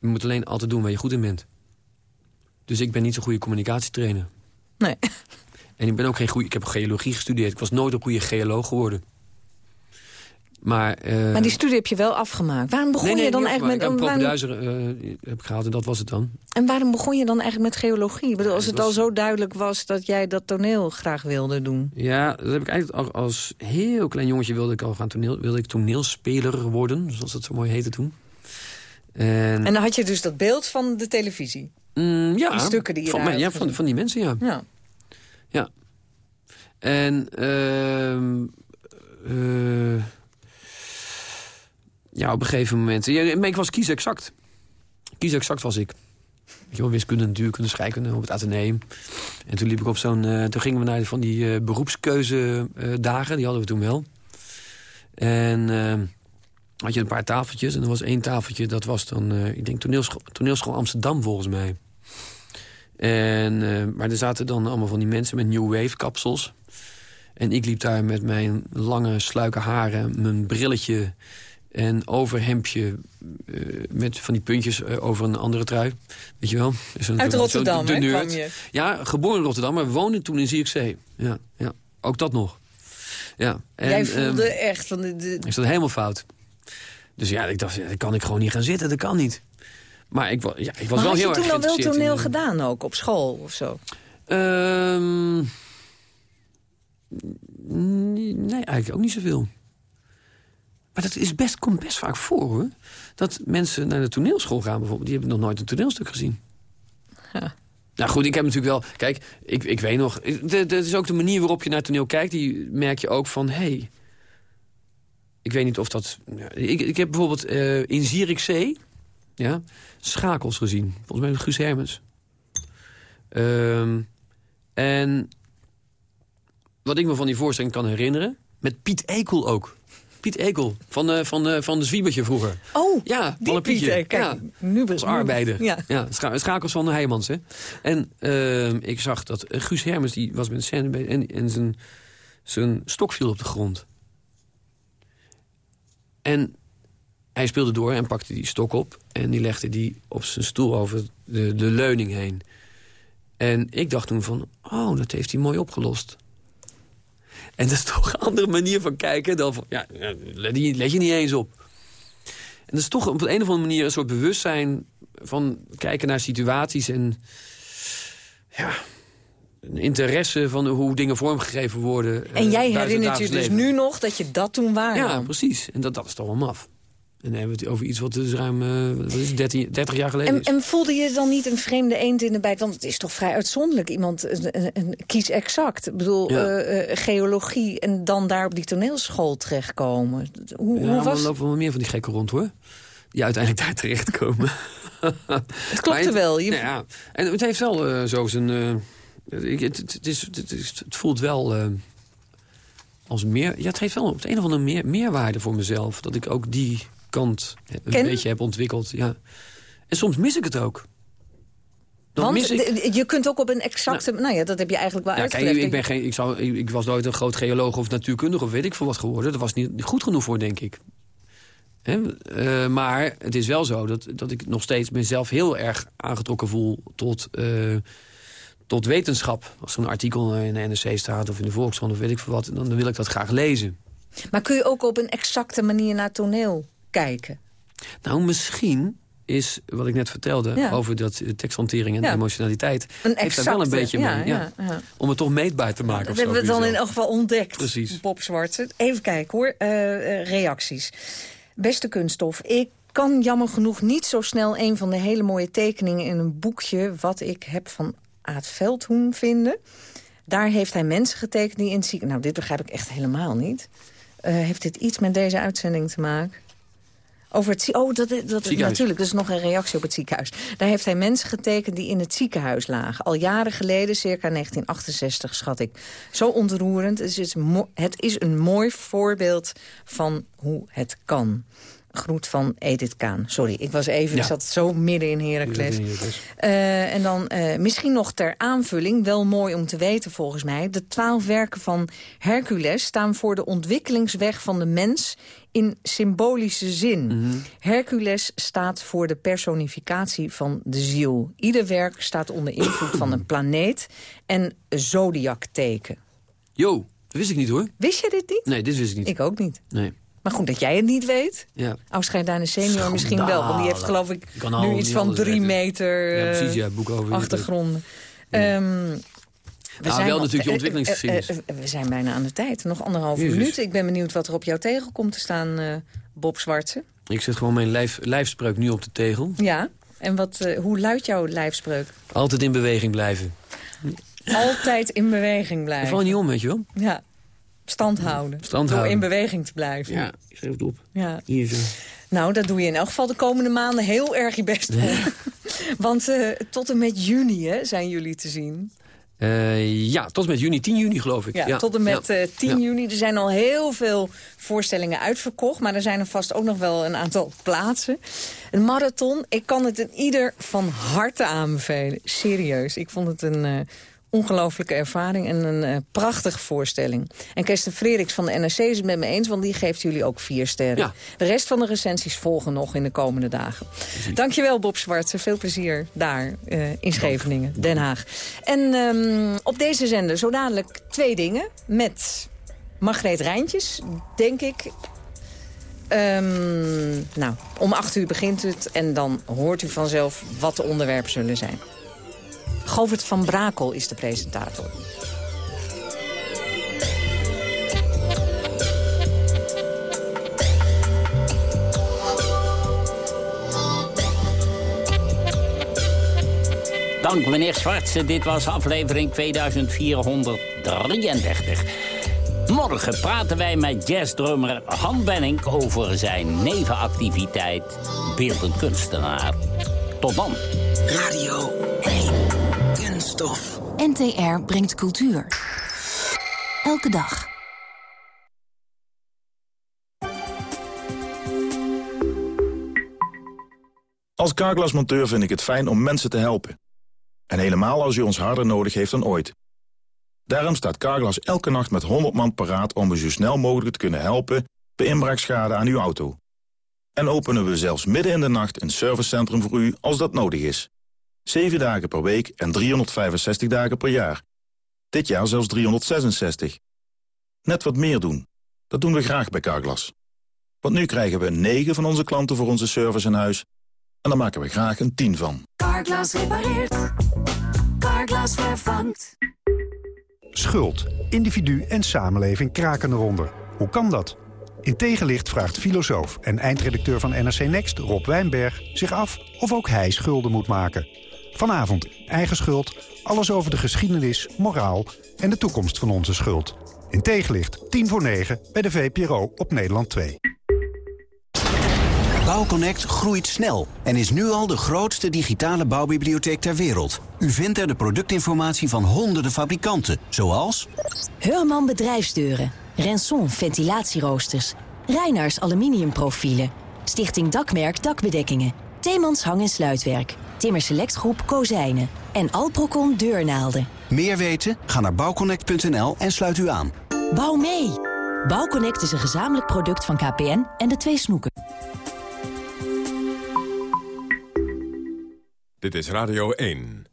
Je moet alleen altijd doen waar je goed in bent. Dus ik ben niet zo'n goede communicatietrainer. Nee. En ik ben ook geen goede... Ik heb geologie gestudeerd. Ik was nooit een goede geoloog geworden. Maar... eh, Maar die studie heb je wel afgemaakt. Waarom begon nee, nee, je dan eigenlijk met... Ik heb een waarom- propenduizer eh, heb ik gehaald en dat was het dan. en waarom begon je dan eigenlijk met geologie? Ik bedoel, als Ja, het al zo duidelijk was dat jij dat toneel graag wilde doen. Ja, dat heb ik eigenlijk al als heel klein jongetje wilde ik al gaan toneel, wilde ik toneelspeler worden, zoals dat zo mooi heette toen. En, En dan had je dus dat beeld van de televisie. mm, ja, die stukken die je van, mij- ja, van, van die mensen, ja. Ja. ja. En ehm eh, ja, op een gegeven moment. Ja, maar ik was kiesexact. Kiesexact was ik. Weet je wel, wiskunde, natuurkunde, scheikunde op het ateneum. En toen liep ik op zo'n... eh, toen gingen we naar van die eh beroepskeuzedagen. die hadden we toen wel. En eh, had je een paar tafeltjes. En er was één tafeltje, dat was dan... eh, ik denk toneelschool, toneelschool Amsterdam volgens mij. En, eh, maar er zaten dan allemaal van die mensen met New Wave kapsels. En ik liep daar met mijn lange sluike haren, mijn brilletje en overhemdje eh, met van die puntjes over een andere trui. Weet je wel? Zo'n- Uit Rotterdam, hè, nerd. kwam je? Ja, geboren in Rotterdam, maar we woonden toen in Zierikzee. Ja, ja, ook dat nog. Ja. En, jij voelde ehm, echt van... De, de- ik zat helemaal fout. Dus ja, ik dacht, ja, dat kan ik gewoon niet gaan zitten. Dat kan niet. Maar ik, ja, ik was maar wel had heel je erg toen al wel in, toneel gedaan ook, op school of zo? Ehm, nee, nee, eigenlijk ook niet zoveel. Maar dat is best, komt best vaak voor, hoor. Dat mensen naar de toneelschool gaan bijvoorbeeld. Die hebben nog nooit een toneelstuk gezien. Ja. Nou goed, ik heb natuurlijk wel... Kijk, ik, ik weet nog... Dat is ook de manier waarop je naar toneel kijkt. Die merk je ook van... Hey, ik weet niet of dat... ik, ik heb bijvoorbeeld eh, in Zierikzee... Ja, schakels gezien. Volgens mij met Guus Hermens. Ehm, en wat ik me van die voorstelling kan herinneren... met Piet Ekel ook. Piet Ekel, van, eh, van, eh, van de Zwiebertje vroeger. Oh, Ja, die Malle Piet. Kijk, Ja. nu ben Als arbeider. Ja. Ja, scha- schakels van de Heijmans. Hè. En ehm, ik zag dat Guus Hermens die was met bezig... en, en zijn, zijn stok viel op de grond. En hij speelde door en pakte die stok op... en die legde die op zijn stoel over de, de leuning heen. En ik dacht toen van, oh, dat heeft hij mooi opgelost. En dat is toch een andere manier van kijken dan van... ja, let, je, niet eens op. En dat is toch op een of andere manier een soort bewustzijn... van kijken naar situaties en... ja, interesse van hoe dingen vormgegeven worden. eh, En jij buiten het herinnert je dus nu nog dat je dat toen waar Ja, precies. En dat, dat is toch wel maf. En dan hebben we het over iets wat dus ruim eh, wat is het, 13, 30 jaar geleden En, is. en voelde je dan niet een vreemde eend in de bijt? Want het is toch vrij uitzonderlijk. Iemand een, een, een- kies exact. Ik bedoel, Ja. eh, eh, geologie en dan daar op die toneelschool terechtkomen. Hoe, ja, hoe was er lopen wel meer van die gekken rond, hoor. die uiteindelijk daar terechtkomen. het klopt er wel. Je... Nou ja, en het heeft wel uh, zo zijn... Het, het, is, het, is, het voelt wel uh, als meer... Ja, het heeft wel op het een of andere meer, meerwaarde voor mezelf. Dat ik ook die kant een beetje heb ontwikkeld. Ja. En soms mis ik het ook. Want je kunt ook op een exacte... Nou, nou, ja, dat heb je eigenlijk wel ja, uitgelegd. Kijk, ik, ben geen, ik, zou, ik, was nooit een groot geoloog of natuurkundige of weet ik veel wat geworden. Dat was niet goed genoeg voor, denk ik. Uh, maar het is wel zo dat, dat ik nog steeds mezelf heel erg aangetrokken voel tot, uh, tot wetenschap. Als er een artikel in de NRC staat of in de Volkskrant of weet ik veel wat... dan wil ik dat graag lezen. Maar kun je ook op een exacte manier naar toneel kijken? Nou, misschien is wat ik net vertelde over dat teksthantering en emotionaliteit. Een heeft daar wel een beetje mee. Ja, Om het toch meetbaar te maken. Dat hebben we dan in elk geval ontdekt. Precies. Bob Zwarte. Even kijken hoor. Uh, reacties. Beste kunststof, ik kan jammer genoeg niet zo snel... een van de hele mooie tekeningen in een boekje... wat ik heb van Aad Veldhoen vinden. Daar heeft hij mensen getekend die in het ziekenhuis... Nou, dit begrijp ik echt helemaal niet. Uh, heeft dit iets met deze uitzending te maken? Over het oh, dat, dat, natuurlijk, dat is nog een reactie op het ziekenhuis. Daar heeft hij mensen getekend die in het ziekenhuis lagen. Al jaren geleden, circa 1968, schat ik. Zo ontroerend. Het is, het is een mooi voorbeeld van hoe het kan groet van Edith Kaan. Sorry, ik was even, ik zat zo midden in Heracles. Uh, en dan uh, misschien nog ter aanvulling, wel mooi om te weten volgens mij... de twaalf werken van Hercules staan voor de ontwikkelingsweg van de mens in symbolische zin. Mm Hercules staat voor de personificatie van de ziel. Ieder werk staat onder invloed van een planeet en zodiakteken. Jo, dat wist ik niet hoor. Wist je dit niet? Nee, dit wist ik niet. Ik ook niet. Nee. Maar goed, dat jij het niet weet. Ja. de senior misschien wel. Want die heeft geloof ik nu iets van drie meter ja, precies, ja, boek over achtergronden. Ja. Um, we zijn wel natuurlijk je ontwikkelingsgeschiedenis. Uh, uh, we zijn bijna aan de tijd. Nog anderhalf minuut. Ik ben benieuwd wat er op jou tegel komt te staan, Bob Zwartse. Ik zet gewoon mijn lijf, lijfspreuk nu op de tegel. Ja, en wat, hoe luidt jouw lijfspreuk? Altijd in beweging blijven. Altijd in beweging blijven. Val niet om, weet je wel? Ja. Stand houden. Stand door in beweging te blijven. Ja, ik schrijf het op. Ja. Hier zo. Nou, dat doe je in elk geval de komende maanden heel erg je best voor. Want uh, tot en met juni hè, zijn jullie te zien. Uh, ja, tot en met juni, 10 juni geloof ik. Ja, ja. tot en met ja. uh, 10 juni. Er zijn al heel veel voorstellingen uitverkocht. Maar er zijn er vast ook nog wel een aantal plaatsen. Een marathon, ik kan het een ieder van harte aanbevelen. Serieus, ik vond het een... Ongelooflijke ervaring en een uh, prachtige voorstelling. En Kirsten Frederiks van de NRC is het met me eens... want die geeft jullie ook vier sterren. De rest van de recensies volgen nog in de komende dagen. Dankjewel Bob Zwartse, veel plezier daar uh, in Scheveningen, Den Haag. En um, op deze zender zo dadelijk twee dingen met Margreet Rijntjes, denk ik... Um, nou, om acht uur begint het en dan hoort u vanzelf wat de onderwerpen zullen zijn. Govert van Brakel is de presentator. Dank meneer Zwartse, dit was aflevering 2433. Morgen praten wij met jazzdrummer Han Benning over zijn nevenactiviteit beeldend kunstenaar. Tot dan. Radio 1. NTR brengt cultuur. Elke dag. Als carglassmonteur vind ik het fijn om mensen te helpen. En helemaal als u ons harder nodig heeft dan ooit. Daarom staat Carglass elke nacht met 100 man paraat om u zo snel mogelijk te kunnen helpen bij inbraakschade aan uw auto. En openen we zelfs midden in de nacht een servicecentrum voor u als dat nodig is. 7 dagen per week en 365 dagen per jaar. Dit jaar zelfs 366. Net wat meer doen. Dat doen we graag bij Carglass. Want nu krijgen we 9 van onze klanten voor onze service in huis. En daar maken we graag een 10 van. Carglass repareert. Carglass vervangt. Schuld, individu en samenleving kraken eronder. Hoe kan dat? In tegenlicht vraagt filosoof en eindredacteur van NRC Next, Rob Wijnberg... zich af of ook hij schulden moet maken. Vanavond eigen schuld, alles over de geschiedenis, moraal en de toekomst van onze schuld. In tegenlicht, 10 voor 9, bij de VPRO op Nederland 2. Bouwconnect groeit snel en is nu al de grootste digitale bouwbibliotheek ter wereld. U vindt er de productinformatie van honderden fabrikanten, zoals... Heurman Bedrijfsdeuren, Renson Ventilatieroosters, Reinaars Aluminiumprofielen, Stichting Dakmerk Dakbedekkingen, Theemans Hang- en Sluitwerk, Timmer Selectgroep Kozijnen en Alprocon Deurnaalden. Meer weten? Ga naar bouwconnect.nl en sluit u aan. Bouw mee! Bouwconnect is een gezamenlijk product van KPN en de twee snoeken. Dit is Radio 1.